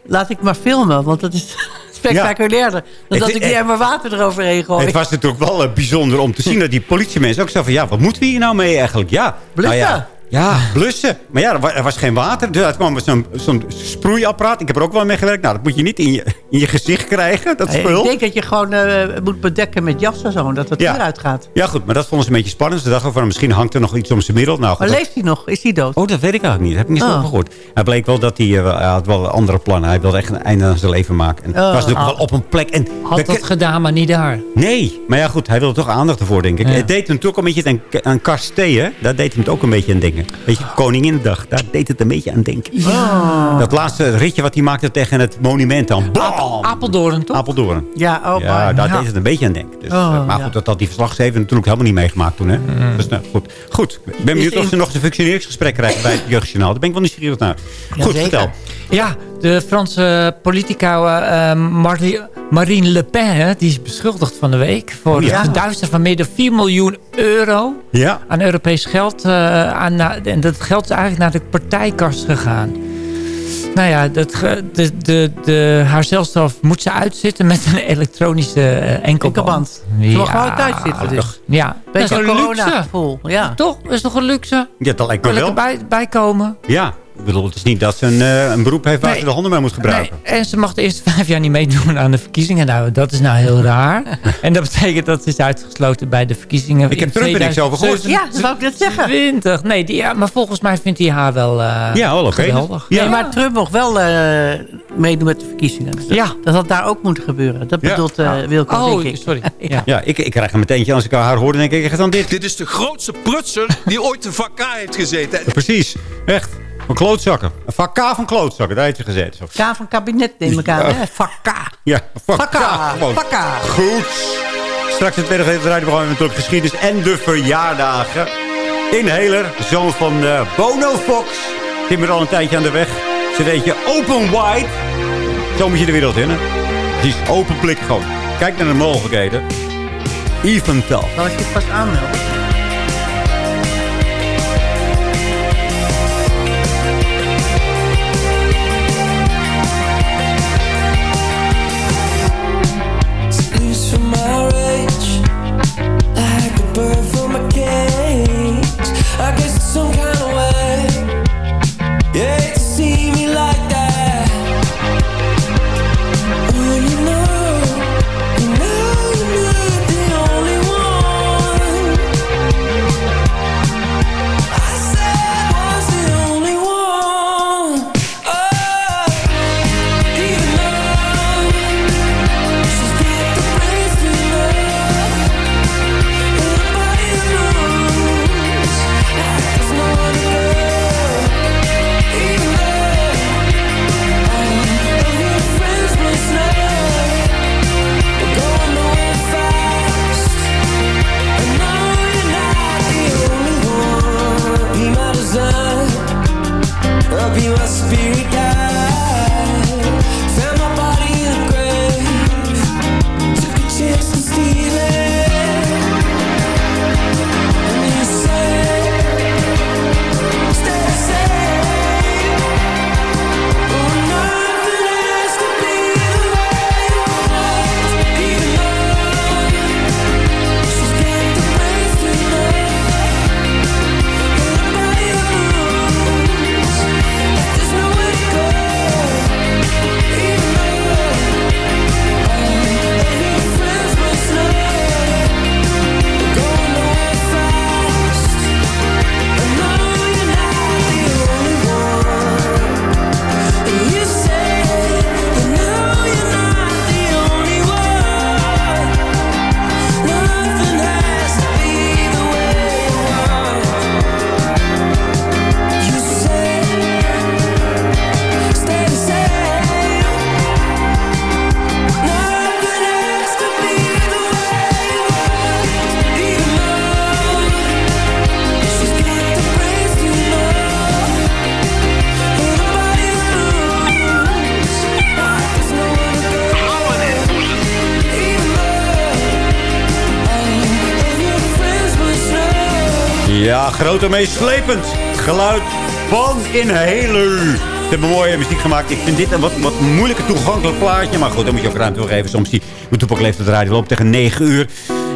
laat ik maar filmen. Want dat is spectaculairder. Ja. Dan dat ik die emmer water eroverheen gooi. Het was natuurlijk wel uh, bijzonder om te zien dat die politiemensen ook zeiden van... ja, wat moeten we hier nou mee eigenlijk? Ja. Nou ja, ja, blussen. Maar ja, er was geen water. Dus er kwam zo'n zo sproeiapparaat. Ik heb er ook wel mee gewerkt. Nou, dat moet je niet in je, in je gezicht krijgen, dat spul. Ik denk dat je gewoon uh, moet bedekken met jas en zo. Dat het ja. eruit gaat. Ja, goed. Maar dat vonden ze een beetje spannend. Ze dachten van, misschien hangt er nog iets om zijn middel. Nou, maar leeft hij nog? Is hij dood? Oh, dat weet ik eigenlijk niet. Dat heb ik niet zo oh. gehoord. Hij bleek wel dat hij, uh, hij had wel andere plannen. Hij wilde echt een einde aan zijn leven maken. En oh. was natuurlijk wel op een plek. En had dat gedaan, maar niet daar. Nee. Maar ja, goed. Hij wilde toch aandacht ervoor, denk ik. Ja. Het deed hem toch een beetje aan, Karsthee, Daar deed hij het ook een beetje aan denken. Weet je, Koninginnedag. Daar deed het een beetje aan denken. Ja. Dat laatste ritje wat hij maakte tegen het monument dan. Bam! Apeldoorn, toch? Apeldoorn. Ja, oh, ja daar ja. deed het een beetje aan denken. Dus, oh, maar goed, dat had die verslaggever natuurlijk helemaal niet meegemaakt toen. Hè? Mm. Dus, nou, goed. goed. Ik ben benieuwd of ze nog een functioneringsgesprek krijgen bij het Jeugdjournaal. Daar ben ik wel nieuwsgierig naar. Goed, vertel. Ja, de Franse politica uh, Marie, Marine Le Pen... Hè, die is beschuldigd van de week... voor het verduisteren van meer dan 4 miljoen euro... Ja. aan Europees geld. Uh, aan, en dat geld is eigenlijk naar de partijkast gegaan. Nou ja, dat, de, de, de, haar celstraf moet ze uitzitten met een elektronische uh, enkelband. enkelband. Ze mag gewoon thuis zitten dus. Ja, Beetje een corona-gevoel. Ja. Toch? Dat is toch een luxe? Ja, dat lijkt me Wil wel. erbij bij komen? Ja. Ik bedoel, het is niet dat ze een, uh, een beroep heeft waar nee. ze de handen mee moet gebruiken. Nee. En ze mag de eerste vijf jaar niet meedoen aan de verkiezingen. Nou, dat is nou heel raar. en dat betekent dat ze is uitgesloten bij de verkiezingen. Ik heb Trump er niks over gehoord. Ja, dat zou ik net zeggen. 20. Nee, die, ja, maar volgens mij vindt hij haar wel uh, ja, wel okay. geweldig. Ja. Nee, maar Trump mag wel uh, meedoen met de verkiezingen. Dus ja. Dat had daar ook moeten gebeuren. Dat bedoelt uh, Wilco, oh, denk ik. sorry. ja, ja ik, ik krijg een meteentje als ik haar hoor. Dan denk ik, ik ga dan dit. Dit is de grootste prutser die ooit de vakka heeft gezeten. Precies, echt. Van klootzakken. Een vak K van klootzakken, daar heeft je gezeten. K van kabinet neem ik aan, hè? Vak K. Ja, vak K. Vak K. Goed. Straks het tweede gedeelte rijden we gewoon natuurlijk geschiedenis en de verjaardagen. Inhaler, zoon van uh, Bono Fox. Zit al een tijdje aan de weg. Ze weet je open wide. Zo moet je de wereld in, hè? Precies, open blik gewoon. Kijk naar de mogelijkheden. Eventel. Als je het vast Ja, groot en meeslepend. Geluid van Inhaler. Ze hebben mooie muziek gemaakt. Ik vind dit een wat, wat moeilijker toegankelijk plaatje. Maar goed, dan moet je ook ruimte voor geven. Soms die YouTube leeft het radio loopt tegen 9 uur.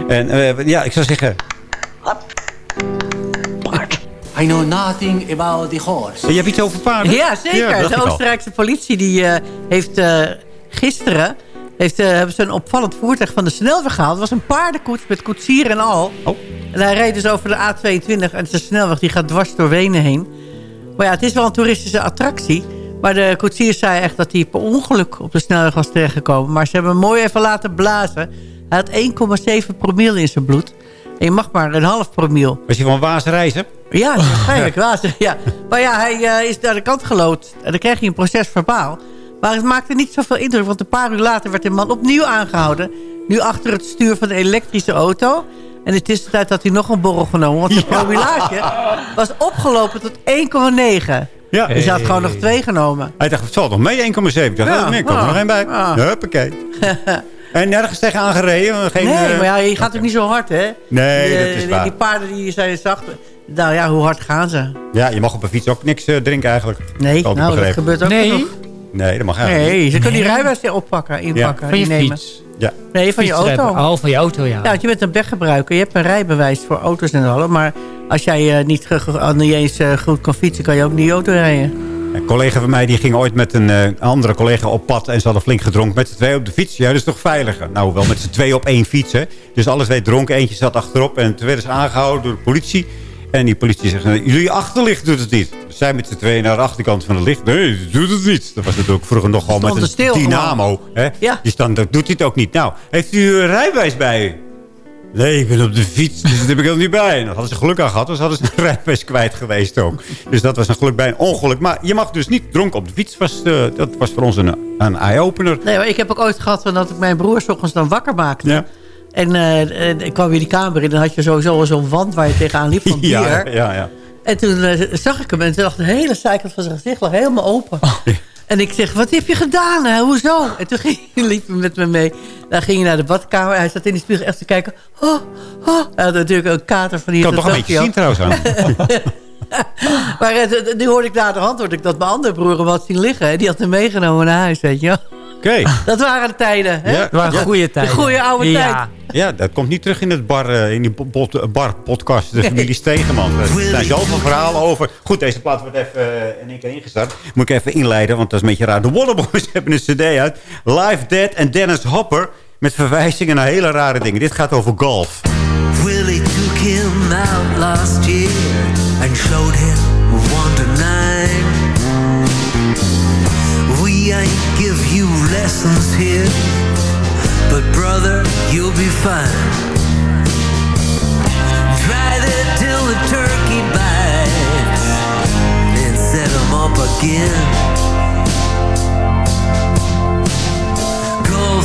En eh, ja, ik zou zeggen... I know nothing about the horse. Je hebt iets over paarden? Ja, zeker. de. Oostenrijkse politie die, eh, heeft eh, gisteren... Heeft, hebben ze een opvallend voertuig van de snelweg gehaald. Het was een paardenkoets met koetsier en al. Oh. En hij reed dus over de A22. En de snelweg die gaat dwars door Wenen heen. Maar ja, het is wel een toeristische attractie. Maar de koetsier zei echt dat hij per ongeluk op de snelweg was terechtgekomen. Maar ze hebben hem mooi even laten blazen. Hij had 1,7 promiel in zijn bloed. En je mag maar een half promiel. Was je van Waas reizen? Ja, waarschijnlijk wel. Ja. Maar ja, hij eh, is naar de kant gelood. En dan kreeg hij een proces verbaal. Maar het maakte niet zoveel indruk. Want een paar uur later werd de man opnieuw aangehouden. Nu achter het stuur van een elektrische auto. En in de tussentijd had hij nog een borrel genomen. Want zijn promillage was opgelopen tot 1,9. Ja. Dus hij had gewoon nog twee genomen. Hij dacht, het valt nog mee, 1,7. Ik dacht, Ja, oh, nee, komt er ja, nog één bij. ja. Huppakee. en nergens tegen aangereden? Geen, nee, eh, maar ja, je gaat ook niet zo hard, hè? Nee, die, dat is waar. Die paarden die zijn zacht. Nou ja, hoe hard gaan ze? Ja, je mag op een fiets ook niks eh, drinken eigenlijk. Nee, ik nou, dat begrepen. gebeurt ook Nee. nog. Nee, dat mag eigenlijk Nee, niet. ze kunnen die rijbewijs oppakken, inpakken, Van je fiets. Ja. Nee, van je auto. hebben. Oh, van je auto, ja. Ja, want je bent een weggebruiker. Je hebt een rijbewijs voor auto's en alles. Maar als jij eh, niet, ge- ge- niet eens eh, goed kan fietsen, kan je ook niet je auto rijden. Een collega van mij die ging ooit met een eh, andere collega op pad... en ze hadden flink gedronken met z'n twee op de fiets. Ja, dat is toch veiliger? Nou, wel met z'n twee op één fiets, hè. Dus alle twee dronken. Eentje zat achterop en toen werden ze aangehouden door de politie. En die politie zegt, "Nee, jullie achterlicht doet het niet. Zij met z'n tweeën naar de achterkant van het licht. Nee, dat doet het niet. Dat was natuurlijk vroeger nogal met een stil dynamo. Hè? Ja. Dus dan dat doet hij het ook niet. Nou, heeft u een rijbewijs bij u? Nee, ik ben op de fiets, dus dat heb ik er niet bij. En dat hadden ze geluk aan gehad, dus hadden ze een rijbewijs kwijt geweest ook. Dus dat was een geluk bij een ongeluk. Maar je mag dus niet dronken op de fiets. Was, eh, dat was voor ons een, een eye-opener. Nee, maar ik heb ook ooit gehad van dat ik mijn broer 's ochtends dan wakker maakte. Ja. En eh, eh, ik kwam weer die kamer in. Dan had je sowieso zo'n wand waar je tegenaan liep van bier. Ja, ja, ja. En toen eh, zag ik hem en toen lag de hele zijkant van zijn gezicht lag helemaal open. En ik zeg, wat heb je gedaan? Hè? Hoezo? En toen ging, liep hij met me mee. Dan ging hij naar de badkamer. Hij zat in de spiegel echt te kijken. Oh, oh. Hij had natuurlijk een kater van Ik hier kan tot het toch een beetje zien trouwens aan. Maar eh, nu hoorde ik na de hand hoorde ik dat mijn andere broer hem had zien liggen. En die had hem meegenomen naar huis, weet je. Oké. Dat waren de tijden. Hè? Ja, Dat waren ja. goede tijden. De goede oude ja. tijd. Ja, dat komt niet terug in, het bar, eh, in die bar bar-podcast. De familie Stegeman. Er zijn zoveel verhalen over. Goed, deze plaat wordt even eh, in één keer ingestart. Moet ik even inleiden, want dat is een beetje raar. De Waterboys hebben een cd uit. Live Dead en Dennis Hopper. Met verwijzingen naar hele rare dingen. Dit gaat over golf. Willie took him out last year and showed him lessons here, but brother, you'll be fine. Try that till the turkey bites and set him up again. Golf,